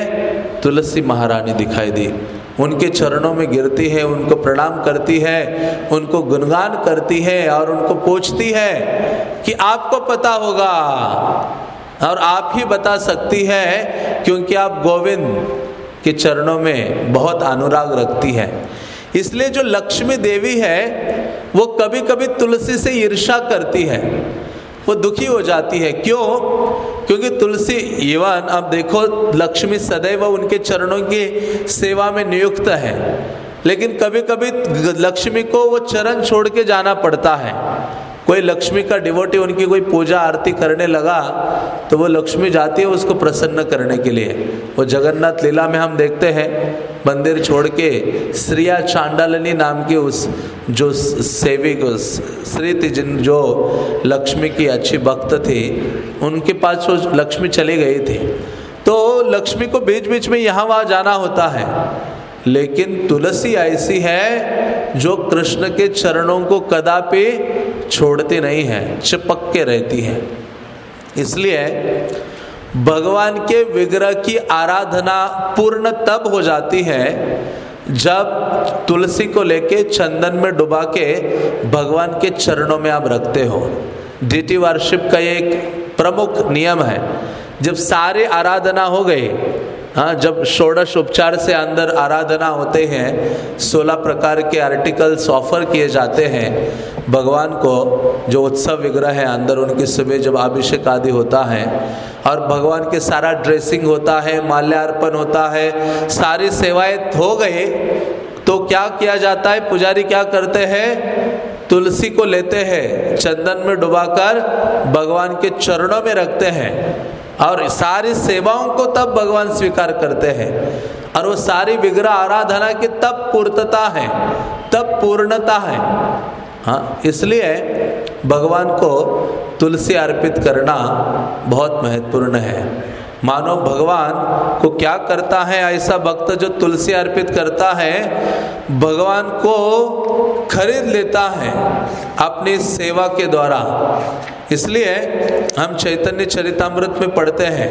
तुलसी महारानी दिखाई दी। उनके चरणों में गिरती है, उनको प्रणाम करती है, उनको गुणगान करती है और उनको पूछती है कि आपको पता होगा और आप ही बता सकती है क्योंकि आप गोविंद के चरणों में बहुत अनुराग रखती है। इसलिए जो लक्ष्मी देवी है, वो कभी कभी तुलसी से ईर्षा करती है। वो दुखी हो जाती है। क्यों? क्योंकि तुलसी इवन अब देखो, लक्ष्मी सदैव उनके चरणों की सेवा में नियुक्त है। लेकिन कभी कभी लक्ष्मी को वो चरण छोड़ के जाना पड़ता है। कोई लक्ष्मी का डिवोटी उनकी कोई पूजा आरती करने लगा तो वो लक्ष्मी जाती है उसको प्रसन्न करने के लिए। वो जगन्नाथ लीला में हम देखते हैं, मंदिर छोड़ के श्रिया चांडालनी नाम की उस, जो सेविक श्री थी जिन जो लक्ष्मी की अच्छी भक्त थी, उनके पास वो लक्ष्मी चली गई थी। तो लक्ष्मी को बीच बीच में यहाँ वहाँ जाना होता है। लेकिन तुलसी ऐसी है, जो कृष्ण के चरणों को कदापि छोड़ती नहीं है, चिपक के रहती है। इसलिए भगवान के विग्रह की आराधना पूर्ण तब हो जाती है जब तुलसी को लेके चंदन में डुबा के भगवान के चरणों में आप रखते हो। डीटी वार्शिप का एक प्रमुख नियम है। जब सारे आराधना हो गए हाँ जब षोडश उपचार से अंदर आराधना होते हैं, सोलह प्रकार के आर्टिकल्स ऑफ़र किए जाते हैं, भगवान को जो उत्सव विग्रह है अंदर, उनकी सुबह जब अभिषेक आदि होता है, और भगवान के सारा ड्रेसिंग होता है, माल्यार्पण होता है, सारी सेवाएँ हो गए तो क्या किया जाता है? पुजारी क्या करते हैं? तुलसी को लेते हैं, चंदन में डुबाकर भगवान के चरणों में रखते हैं। और सारी सेवाओं को तब भगवान स्वीकार करते हैं। और वो सारी विग्रह आराधना की तब पूर्तता है, तब पूर्णता है। हाँ इसलिए भगवान को तुलसी अर्पित करना बहुत महत्वपूर्ण है। मानो भगवान को क्या करता है, ऐसा भक्त जो तुलसी अर्पित करता है, भगवान को खरीद लेता है अपनी सेवा के द्वारा। इसलिए हम चैतन्य चरितमृत में पढ़ते हैं।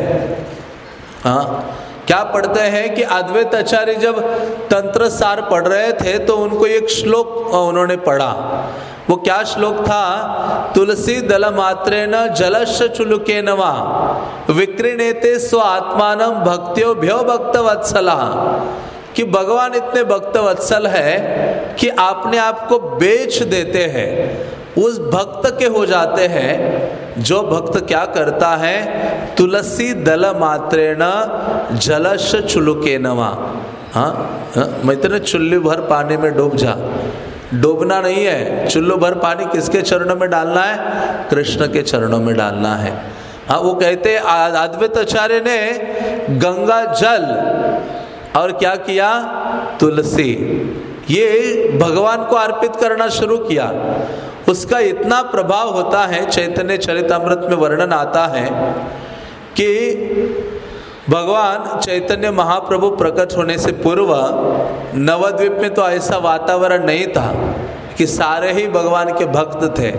हाँ क्या पढ़ते हैं कि अद्वैत आचार्य जब तंत्र सार पढ़ रहे थे तो उनको एक श्लोक उन्होंने पढ़ा। वो क्या श्लोक था? तुलसी दल मात्रे न जलश चुलुके नवा विक्रिणेते स्व आत्मान भक्तियों भ्यो भक्त वत्सला कि भगवान इतने भक्त वत्सल है कि आपने आप को बेच देते हैं। उस भक्त के हो जाते हैं। जो भक्त क्या करता है? तुलसी दल मात्रेण जलश चुलुके नवा। हाँ, हाँ मित्र चुल्ली भर पानी में डूब जा। डूबना नहीं है। चुल्लू भर पानी किसके चरणों में डालना है? कृष्ण के चरणों में डालना है। हाँ वो कहते अद्वैत आचार्य ने गंगा जल और क्या किया? तुलसी। ये भगवान को अर्पित करना शुरू किया। उसका इतना प्रभाव होता है, चैतन्य चरितमृत में वर्णन आता है, कि भगवान चैतन्य महाप्रभु प्रकट होने से पूर्व नवद्वीप में तो ऐसा वातावरण नहीं था कि सारे ही भगवान के भक्त थे।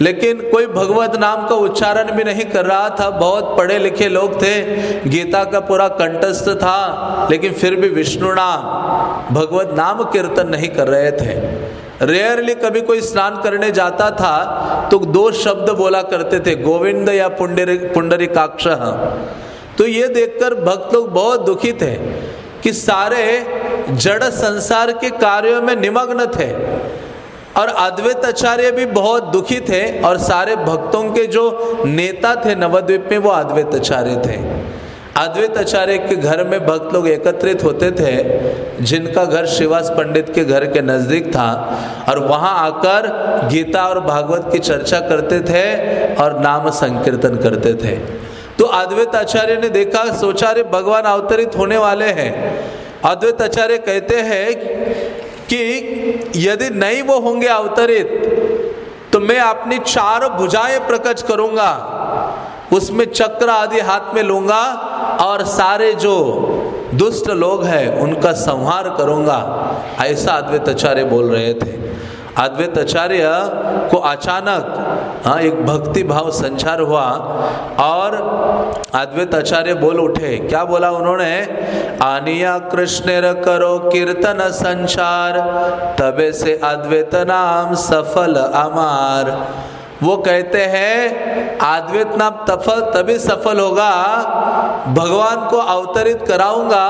लेकिन कोई भगवत नाम का उच्चारण भी नहीं कर रहा था। बहुत पढ़े लिखे लोग थे। गीता का पूरा कंटस्थ था, लेकिन फिर भी विष्णु नाम, भगवत नाम कीर्तन नहीं कर रहे थे। रेयरली कभी कोई स्नान करने जाता था तो दो शब्द बोला करते थे, गोविंद या पुंडरी पुंडरी काक्ष तो ये देखकर भक्त लोग बहुत दुखी थे कि सारे जड़ संसार के कार्यों में निमग्न थे। और अद्वैत आचार्य भी बहुत दुखी थे और सारे भक्तों के जो नेता थे नवद्वीप में, वो अद्वैत आचार्य थे। अद्वैत आचार्य के घर में भक्त लोग एकत्रित होते थे, जिनका घर शिवास पंडित के घर के नज़दीक था, और वहाँ आकर गीता और भागवत की चर्चा करते थे और नाम संकीर्तन करते थे। तो अद्वैत आचार्य ने देखा, सोचा रे भगवान अवतरित होने वाले हैं। अद्वैत आचार्य कहते हैं कि यदि नहीं वो होंगे अवतरित तो मैं अपनी चार भुजाएँ प्रकट करूँगा, उसमें चक्र आदि हाथ में लूँगा और सारे जो दुष्ट लोग हैं, उनका संहार करूँगा, ऐसा अद्वैत आचार्य बोल रहे थे। अद्वैत आचार्य को अचानक हाँ एक भक्ति भाव संचार हुआ और अद्वैत आचार्य बोल उठे। क्या बोला उन्होंने? आनिया कृष्ण करो कीर्तन संचार, तबे से अद्वैत नाम सफल अमार। वो कहते हैं आद्वैत नाम तफल, तभी सफल होगा, भगवान को अवतरित कराऊँगा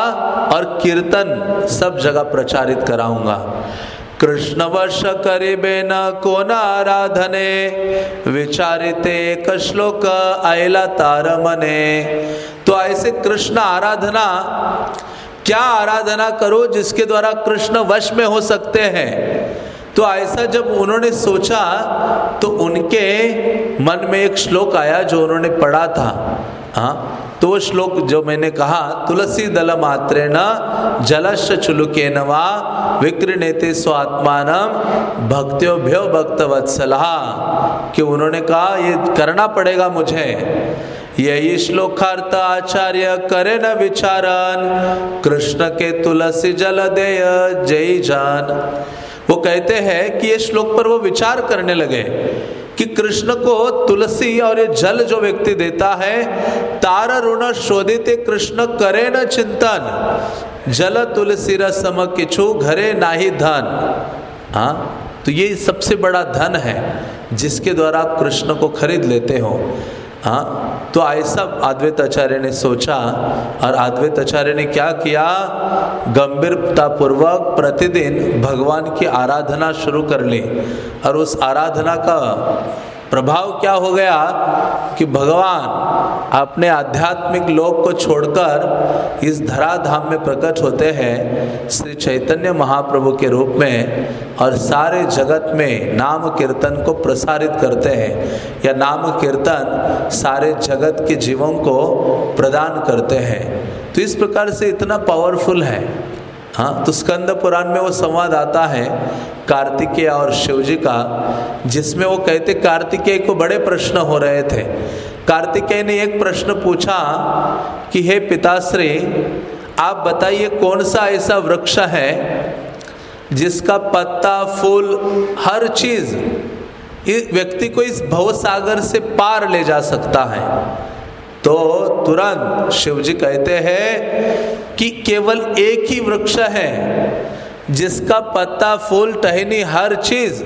और कीर्तन सब जगह प्रचारित कराऊँगा। कृष्ण वर्ष करीबे न कोण आराधने विचारिते एक श्लोक आयला तार मने। तो ऐसे कृष्ण आराधना, क्या आराधना करो जिसके द्वारा कृष्ण वश में हो सकते हैं? तो ऐसा जब उन्होंने सोचा तो उनके मन में एक श्लोक आया जो उन्होंने पढ़ा था। हाँ तो श्लोक जो मैंने कहा, तुलसी दल मात्रे न जलश चुलुके नवा विकृणेते स्वात्मान भक्त वत्सला कि उन्होंने कहा, ये करना पड़ेगा मुझे। यही श्लोकार्थ आचार्य करे न विचारन। कृष्ण के तुलसी जल दे जय जान। वो कहते हैं कि ये श्लोक पर वो विचार करने लगे कि कृष्ण को तुलसी और ये जल जो व्यक्ति देता है, तार ऋण शोधित कृष्ण करे न चिंतन। जल तुलसी रसम किछु घरे नाही धन। हाँ तो ये सबसे बड़ा धन है जिसके द्वारा आप कृष्ण को खरीद लेते हो। हाँ तो ऐसा अद्वैत आचार्य ने सोचा और अद्वैत आचार्य ने क्या किया? गंभीरता पूर्वक प्रतिदिन भगवान की आराधना शुरू कर ली। और उस आराधना का प्रभाव क्या हो गया कि भगवान अपने आध्यात्मिक लोक को छोड़कर इस धराधाम में प्रकट होते हैं श्री चैतन्य महाप्रभु के रूप में और सारे जगत में नाम कीर्तन को प्रसारित करते हैं। या नाम कीर्तन सारे जगत के जीवों को प्रदान करते हैं। तो इस प्रकार से इतना पावरफुल है। हाँ तो स्कंद पुराण में वो संवाद आता है कार्तिकेय और शिवजी का, जिसमें वो कहते कार्तिकेय को बड़े प्रश्न हो रहे थे। कार्तिकेय ने एक प्रश्न पूछा कि, हे पिताश्री, आप बताइए कौन सा ऐसा वृक्ष है जिसका पत्ता, फूल, हर चीज़ इस व्यक्ति को इस भव सागर से पार ले जा सकता है? तो तुरंत शिव जी कहते हैं कि केवल एक ही वृक्ष है, जिसका पत्ता, फूल, टहनी, हर चीज़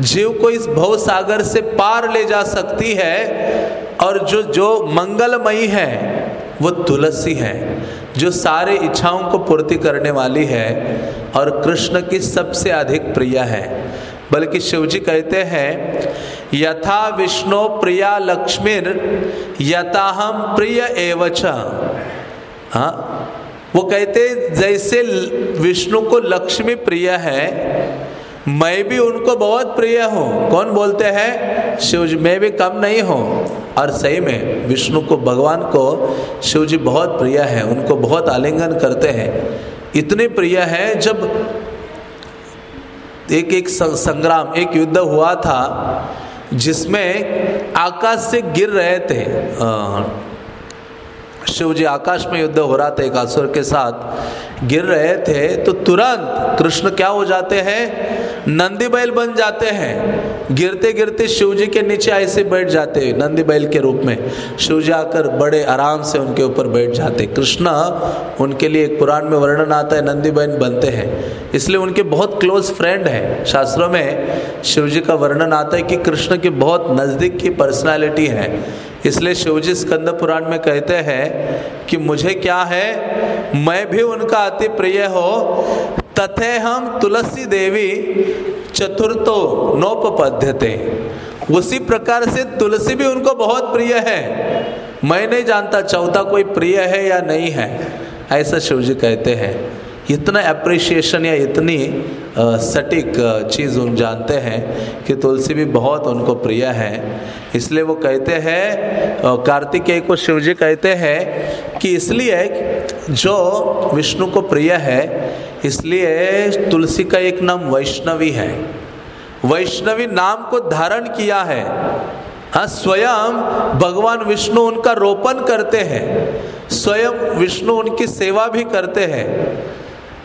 जीव को इस भव सागर से पार ले जा सकती है और जो जो मंगलमयी है, वो तुलसी है, जो सारे इच्छाओं को पूर्ति करने वाली है और कृष्ण की सबसे अधिक प्रिय है। बल्कि शिवजी कहते हैं, यथा विष्णु प्रिया लक्ष्मीर यथा हम प्रिय एवच। हाँ वो कहते जैसे विष्णु को लक्ष्मी प्रिय है, मैं भी उनको बहुत प्रिय हूँ। कौन बोलते हैं? शिव जी, मैं भी कम नहीं हूँ। और सही में विष्णु को, भगवान को शिव जी बहुत प्रिय है, उनको बहुत आलिंगन करते हैं। इतने प्रिय है, जब एक एक संग्राम, एक युद्ध हुआ था, जिसमें आकाश से गिर रहे थे शिव जी आकाश में युद्ध हो रहा था एक असुर के साथ, गिर रहे थे तो तुरंत कृष्ण क्या हो जाते हैं? नंदी बैल बन जाते हैं। गिरते गिरते शिव जी के नीचे ऐसे बैठ जाते नंदी बैल के रूप में। शिव जी आकर बड़े आराम से उनके ऊपर बैठ जाते। कृष्ण उनके लिए एक पुराण में वर्णन आता है नंदी बैल बनते हैं। इसलिए उनके बहुत क्लोज फ्रेंड हैं। शास्त्रों में शिव जी का वर्णन आता है कि कृष्ण के बहुत नज़दीक की पर्सनैलिटी है। इसलिए शिवजी स्कंद पुराण में कहते हैं कि मुझे क्या है? मैं भी उनका अति प्रिय हो। तथे हम तुलसी देवी चतुर्थो नोपपद्यते। उसी प्रकार से तुलसी भी उनको बहुत प्रिय है। मैं नहीं जानता, चौथा कोई प्रिय है या नहीं है, ऐसा शिवजी कहते हैं। इतना अप्रिशिएशन या इतनी सटीक चीज़ उन जानते हैं कि तुलसी भी बहुत उनको प्रिय है। इसलिए वो कहते हैं कार्तिकेय को शिवजी कहते हैं कि इसलिए जो विष्णु को प्रिय है, इसलिए तुलसी का एक नाम वैष्णवी है। वैष्णवी नाम को धारण किया है। हाँ स्वयं भगवान विष्णु उनका रोपण करते हैं। स्वयं विष्णु उनकी सेवा भी करते हैं।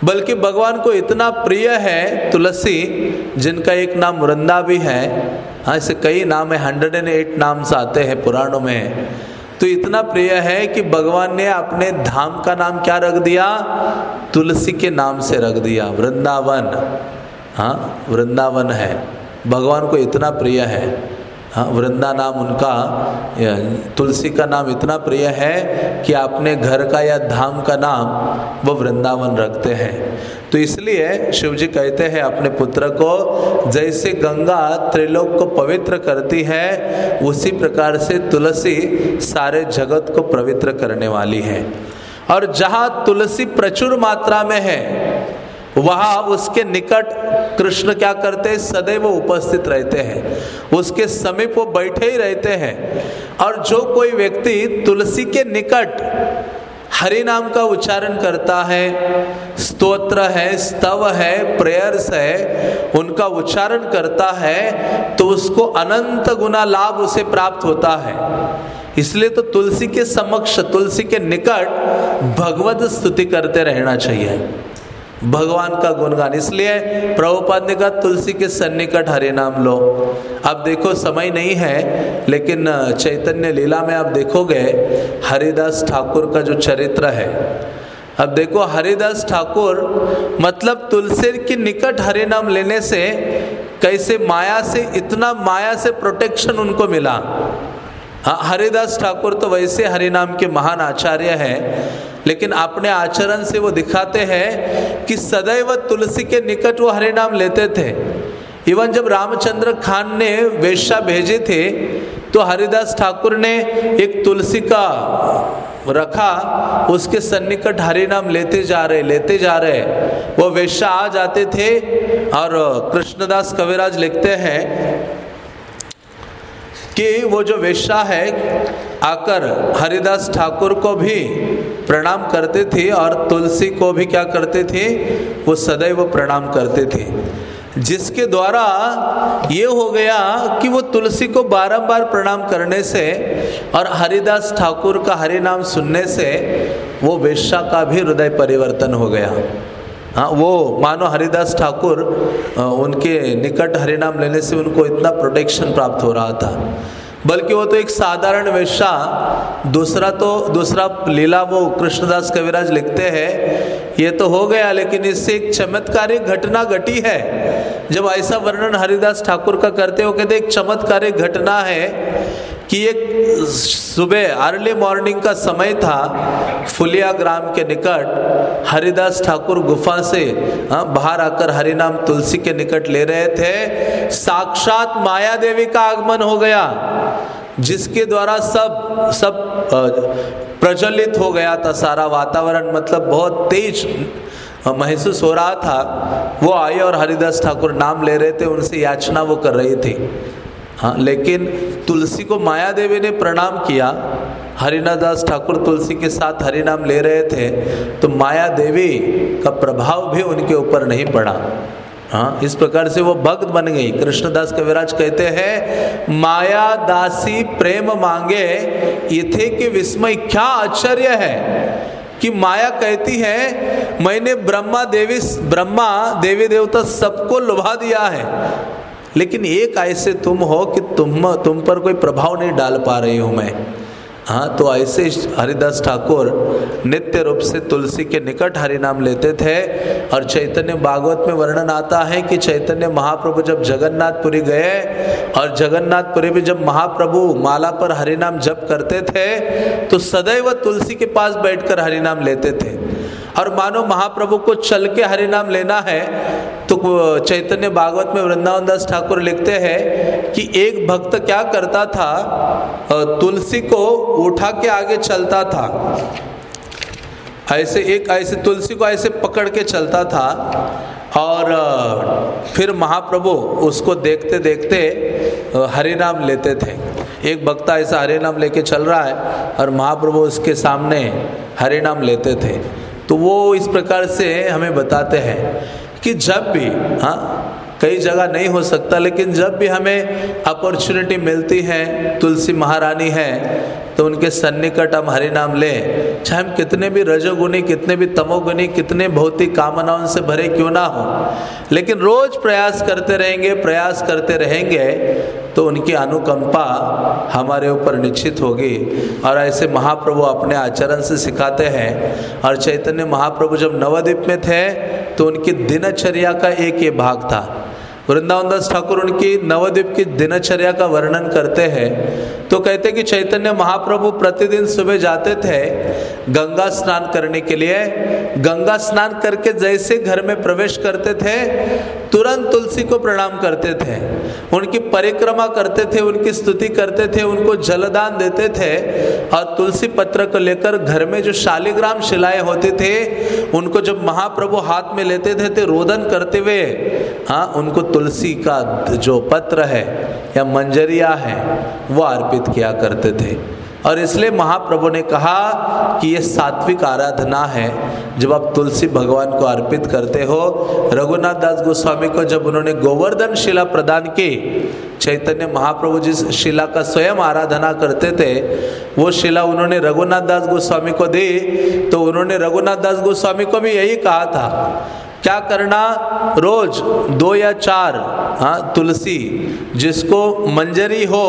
बल्कि भगवान को इतना प्रिय है तुलसी, जिनका एक नाम वृंदा भी है। हाँ ऐसे कई नाम है हंड्रेड एंड एट नाम से आते हैं पुराणों में। तो इतना प्रिय है कि भगवान ने अपने धाम का नाम क्या रख दिया? तुलसी के नाम से रख दिया, वृंदावन। हाँ वृंदावन है। भगवान को इतना प्रिय है। हाँ वृंदा नाम उनका तुलसी का नाम इतना प्रिय है कि अपने घर का या धाम का नाम वो वृंदावन रखते हैं। तो इसलिए शिव जी कहते हैं अपने पुत्र को, जैसे गंगा त्रिलोक को पवित्र करती है, उसी प्रकार से तुलसी सारे जगत को पवित्र करने वाली है। और जहाँ तुलसी प्रचुर मात्रा में है वहाँ उसके निकट कृष्ण क्या करते हैं? सदैव उपस्थित रहते हैं। उसके समीप वो बैठे ही रहते हैं। और जो कोई व्यक्ति तुलसी के निकट हरि नाम का उच्चारण करता है, स्तोत्र है, स्तव है, प्रेयर्स है, उनका उच्चारण करता है तो उसको अनंत गुना लाभ उसे प्राप्त होता है। इसलिए तो तुलसी के समक्ष, तुलसी के निकट भगवत स्तुति करते रहना चाहिए। भगवान का गुणगान। इसलिए प्रभुपाद ने कहा, तुलसी के सन्निकट हरे नाम लो। अब देखो, समय नहीं है, लेकिन चैतन्य लीला में आप देखोगे, हरिदास ठाकुर का जो चरित्र है। अब देखो, हरिदास ठाकुर मतलब तुलसी के निकट हरे नाम लेने से, कैसे माया से, इतना माया से प्रोटेक्शन उनको मिला। हाँ हरिदास ठाकुर तो वैसे हरिनाम के महान आचार्य हैं लेकिन अपने आचरण से वो दिखाते हैं कि सदैव तुलसी के निकट वो हरे नाम लेते थे। इवन जब रामचंद्र खान ने वेश्या भेजे थे तो हरिदास ठाकुर ने एक तुलसी का रखा, उसके सन्निकट हरि नाम लेते जा रहे, लेते जा रहे। वो वेश्या आ जाते थे और कृष्णदास कविराज लिखते हैं कि वो जो वेश्या है, आकर हरिदास ठाकुर को भी प्रणाम करते थे और तुलसी को भी क्या करते थे, वो सदैव प्रणाम करते थे। जिसके द्वारा ये हो गया कि वो तुलसी को बारंबार प्रणाम करने से और हरिदास ठाकुर का हरि नाम सुनने से वो वेश्या का भी हृदय परिवर्तन हो गया। हाँ वो मानो हरिदास ठाकुर उनके निकट हरिनाम लेने से उनको इतना प्रोटेक्शन प्राप्त हो रहा था। बल्कि वो तो एक साधारण वेश्या, दूसरा तो दूसरा लीला वो कृष्णदास कविराज लिखते हैं, ये तो हो गया, लेकिन इससे एक चमत्कारिक घटना घटी है। जब ऐसा वर्णन हरिदास ठाकुर का करते हो, कहते एक चमत्कारिक घटना है कि एक सुबह अर्ली मॉर्निंग का समय था फुलिया ग्राम के निकट हरिदास ठाकुर गुफा से हाँ, बाहर आकर हरिनाम तुलसी के निकट ले रहे थे। साक्षात माया देवी का आगमन हो गया जिसके द्वारा सब सब प्रज्वलित हो गया था सारा वातावरण। मतलब बहुत तेज महसूस हो रहा था। वो आए और हरिदास ठाकुर नाम ले रहे थे उनसे याचना वो कर रही थी। हाँ लेकिन तुलसी को माया देवी ने प्रणाम किया। हरिनादास ठाकुर तुलसी के साथ हरिनाम ले रहे थे तो माया देवी का प्रभाव भी उनके ऊपर नहीं पड़ा। हाँ इस प्रकार से वो भक्त बन गई। कृष्णदास कविराज कहते हैं, माया दासी प्रेम मांगे, ये थे कि विस्मय, क्या आश्चर्य है कि माया कहती है, मैंने ब्रह्मा देवी ब्रह्मा देवी देवता सबको लुभा दिया है। लेकिन एक ऐसे तुम हो कि तुम तुम पर कोई प्रभाव नहीं डाल पा रही हूँ मैं। हाँ तो ऐसे हरिदास ठाकुर नित्य रूप से तुलसी के निकट हरि नाम लेते थे और चैतन्य भागवत में वर्णन आता है कि चैतन्य महाप्रभु जब जगन्नाथपुरी गए और जगन्नाथपुरी में जब महाप्रभु माला पर हरिनाम जप करते थे तो सदैव तुलसी के पास बैठकर हरिनाम लेते थे। और मानो महाप्रभु को चल के हरि नाम लेना है तो चैतन्य भागवत में वृंदावन दास ठाकुर लिखते हैं कि एक भक्त क्या करता था तुलसी को उठा के आगे चलता था। ऐसे एक ऐसे तुलसी को ऐसे पकड़ के चलता था और फिर महाप्रभु उसको देखते देखते हरि नाम लेते थे। एक भक्त ऐसा हरि नाम लेके चल रहा है और महाप्रभु उसके सामने हरि नाम लेते थे। तो वो इस प्रकार से हमें बताते हैं कि जब भी हाँ कई जगह नहीं हो सकता, लेकिन जब भी हमें अपॉर्चुनिटी मिलती है, तुलसी महारानी है तो उनके सन्निकट हम हरि नाम लें। चाहे हम कितने भी रजोगुनी कितने भी तमोगुनी कितने भौतिक कामनाओं से भरे क्यों ना हो। लेकिन रोज प्रयास करते रहेंगे, प्रयास करते रहेंगे तो उनकी अनुकंपा हमारे ऊपर निश्चित होगी। और ऐसे महाप्रभु अपने आचरण से सिखाते हैं। और चैतन्य महाप्रभु जब नवद्वीप में थे तो उनकी दिनचर्या का एक ये भाग था। वृंदावन दास ठाकुर उनकी नवद्वीप की दिनचर्या का वर्णन करते हैं। तो कहते कि चैतन्य महाप्रभु प्रतिदिन सुबह जाते थे गंगा स्नान करने के लिए। गंगा स्नान करके जैसे घर में प्रवेश करते थे, तुरंत तुलसी को प्रणाम करते थे। उनकी परिक्रमा करते थे, उनकी स्तुति करते थे, उनको जलदान देते थे और तुलसी पत्र को लेकर घर में जो शालिग्राम शिलाएँ होते थे, उनको जब महाप्रभु हाथ में लेते थे तो रोदन करते हुए हाँ उनको तुलसी का जो पत्र है या मंजरिया है, वो अर्पित किया करते थे। और इसलिए महाप्रभु ने कहा कि ये सात्विक आराधना है। जब आप तुलसी भगवान को अर्पित करते हो, रघुनाथ दास गोस्वामी को जब उन्होंने गोवर्धन शिला प्रदान की, चैतन्य महाप्रभु जिस शिला का स्वयं आराधना करते थे, वो शिला उन्होंने रघुनाथ दास गोस्वामी को दी। तो उन्होंने रघुनाथ दास गोस्वामी को भी यही कहा था क्या करना? रोज दो या चार हाँ तुलसी, जिसको मंजरी हो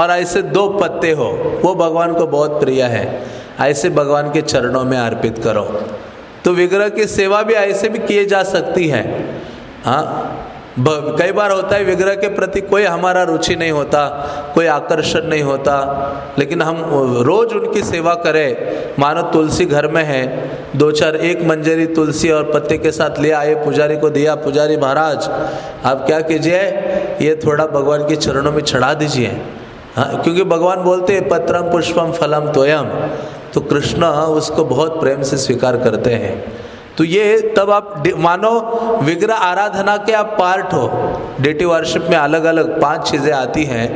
और ऐसे दो पत्ते हो, वो भगवान को बहुत प्रिय है। ऐसे भगवान के चरणों में अर्पित करो। तो विग्रह की सेवा भी ऐसे भी किए जा सकती है। हाँ कई बार होता है, विग्रह के प्रति कोई हमारा रुचि नहीं होता, कोई आकर्षण नहीं होता, लेकिन हम रोज उनकी सेवा करें। मानो तुलसी घर में है, दो चार एक मंजरी तुलसी और पत्ते के साथ ले आए, पुजारी को दिया, पुजारी महाराज, आप क्या कीजिए, ये थोड़ा भगवान के चरणों में चढ़ा दीजिए। हाँ क्योंकि भगवान बोलते हैं, पत्रम पुष्पम फलम तोयम तो कृष्ण उसको बहुत प्रेम से स्वीकार करते हैं। तो ये तब आप मानो विग्रह आराधना के आप पार्ट हो। डेटी वर्शिप में अलग अलग पाँच चीज़ें आती हैं,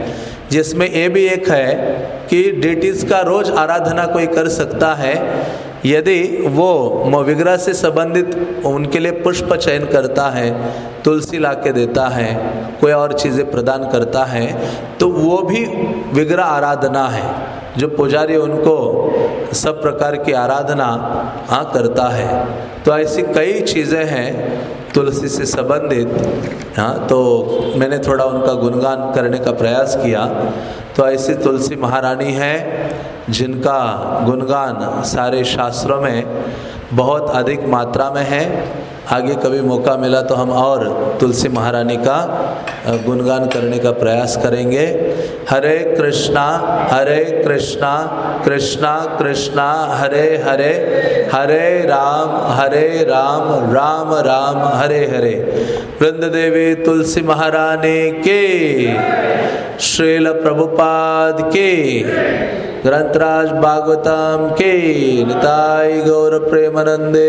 जिसमें ये भी एक है कि डेटीज का रोज आराधना कोई कर सकता है, यदि वो विग्रह से संबंधित उनके लिए पुष्प चयन करता है, तुलसी ला के देता है, कोई और चीज़ें प्रदान करता है तो वो भी विग्रह आराधना है। जो पुजारी उनको सब प्रकार की आराधना हाँ करता है तो ऐसी कई चीज़ें हैं तुलसी से संबंधित हाँ तो मैंने थोड़ा उनका गुणगान करने का प्रयास किया तो ऐसी तुलसी महारानी है जिनका गुणगान सारे शास्त्रों में बहुत अधिक मात्रा में है आगे कभी मौका मिला तो हम और तुलसी महारानी का गुणगान करने का प्रयास करेंगे। हरे कृष्णा हरे कृष्णा कृष्णा कृष्णा, हरे हरे हरे राम हरे राम राम राम, हरे हरे। वृंद देवी तुलसी महारानी के, श्रील प्रभुपाद के, ग्रंथराज भागवतम के, निताई गौर प्रेमानंदे।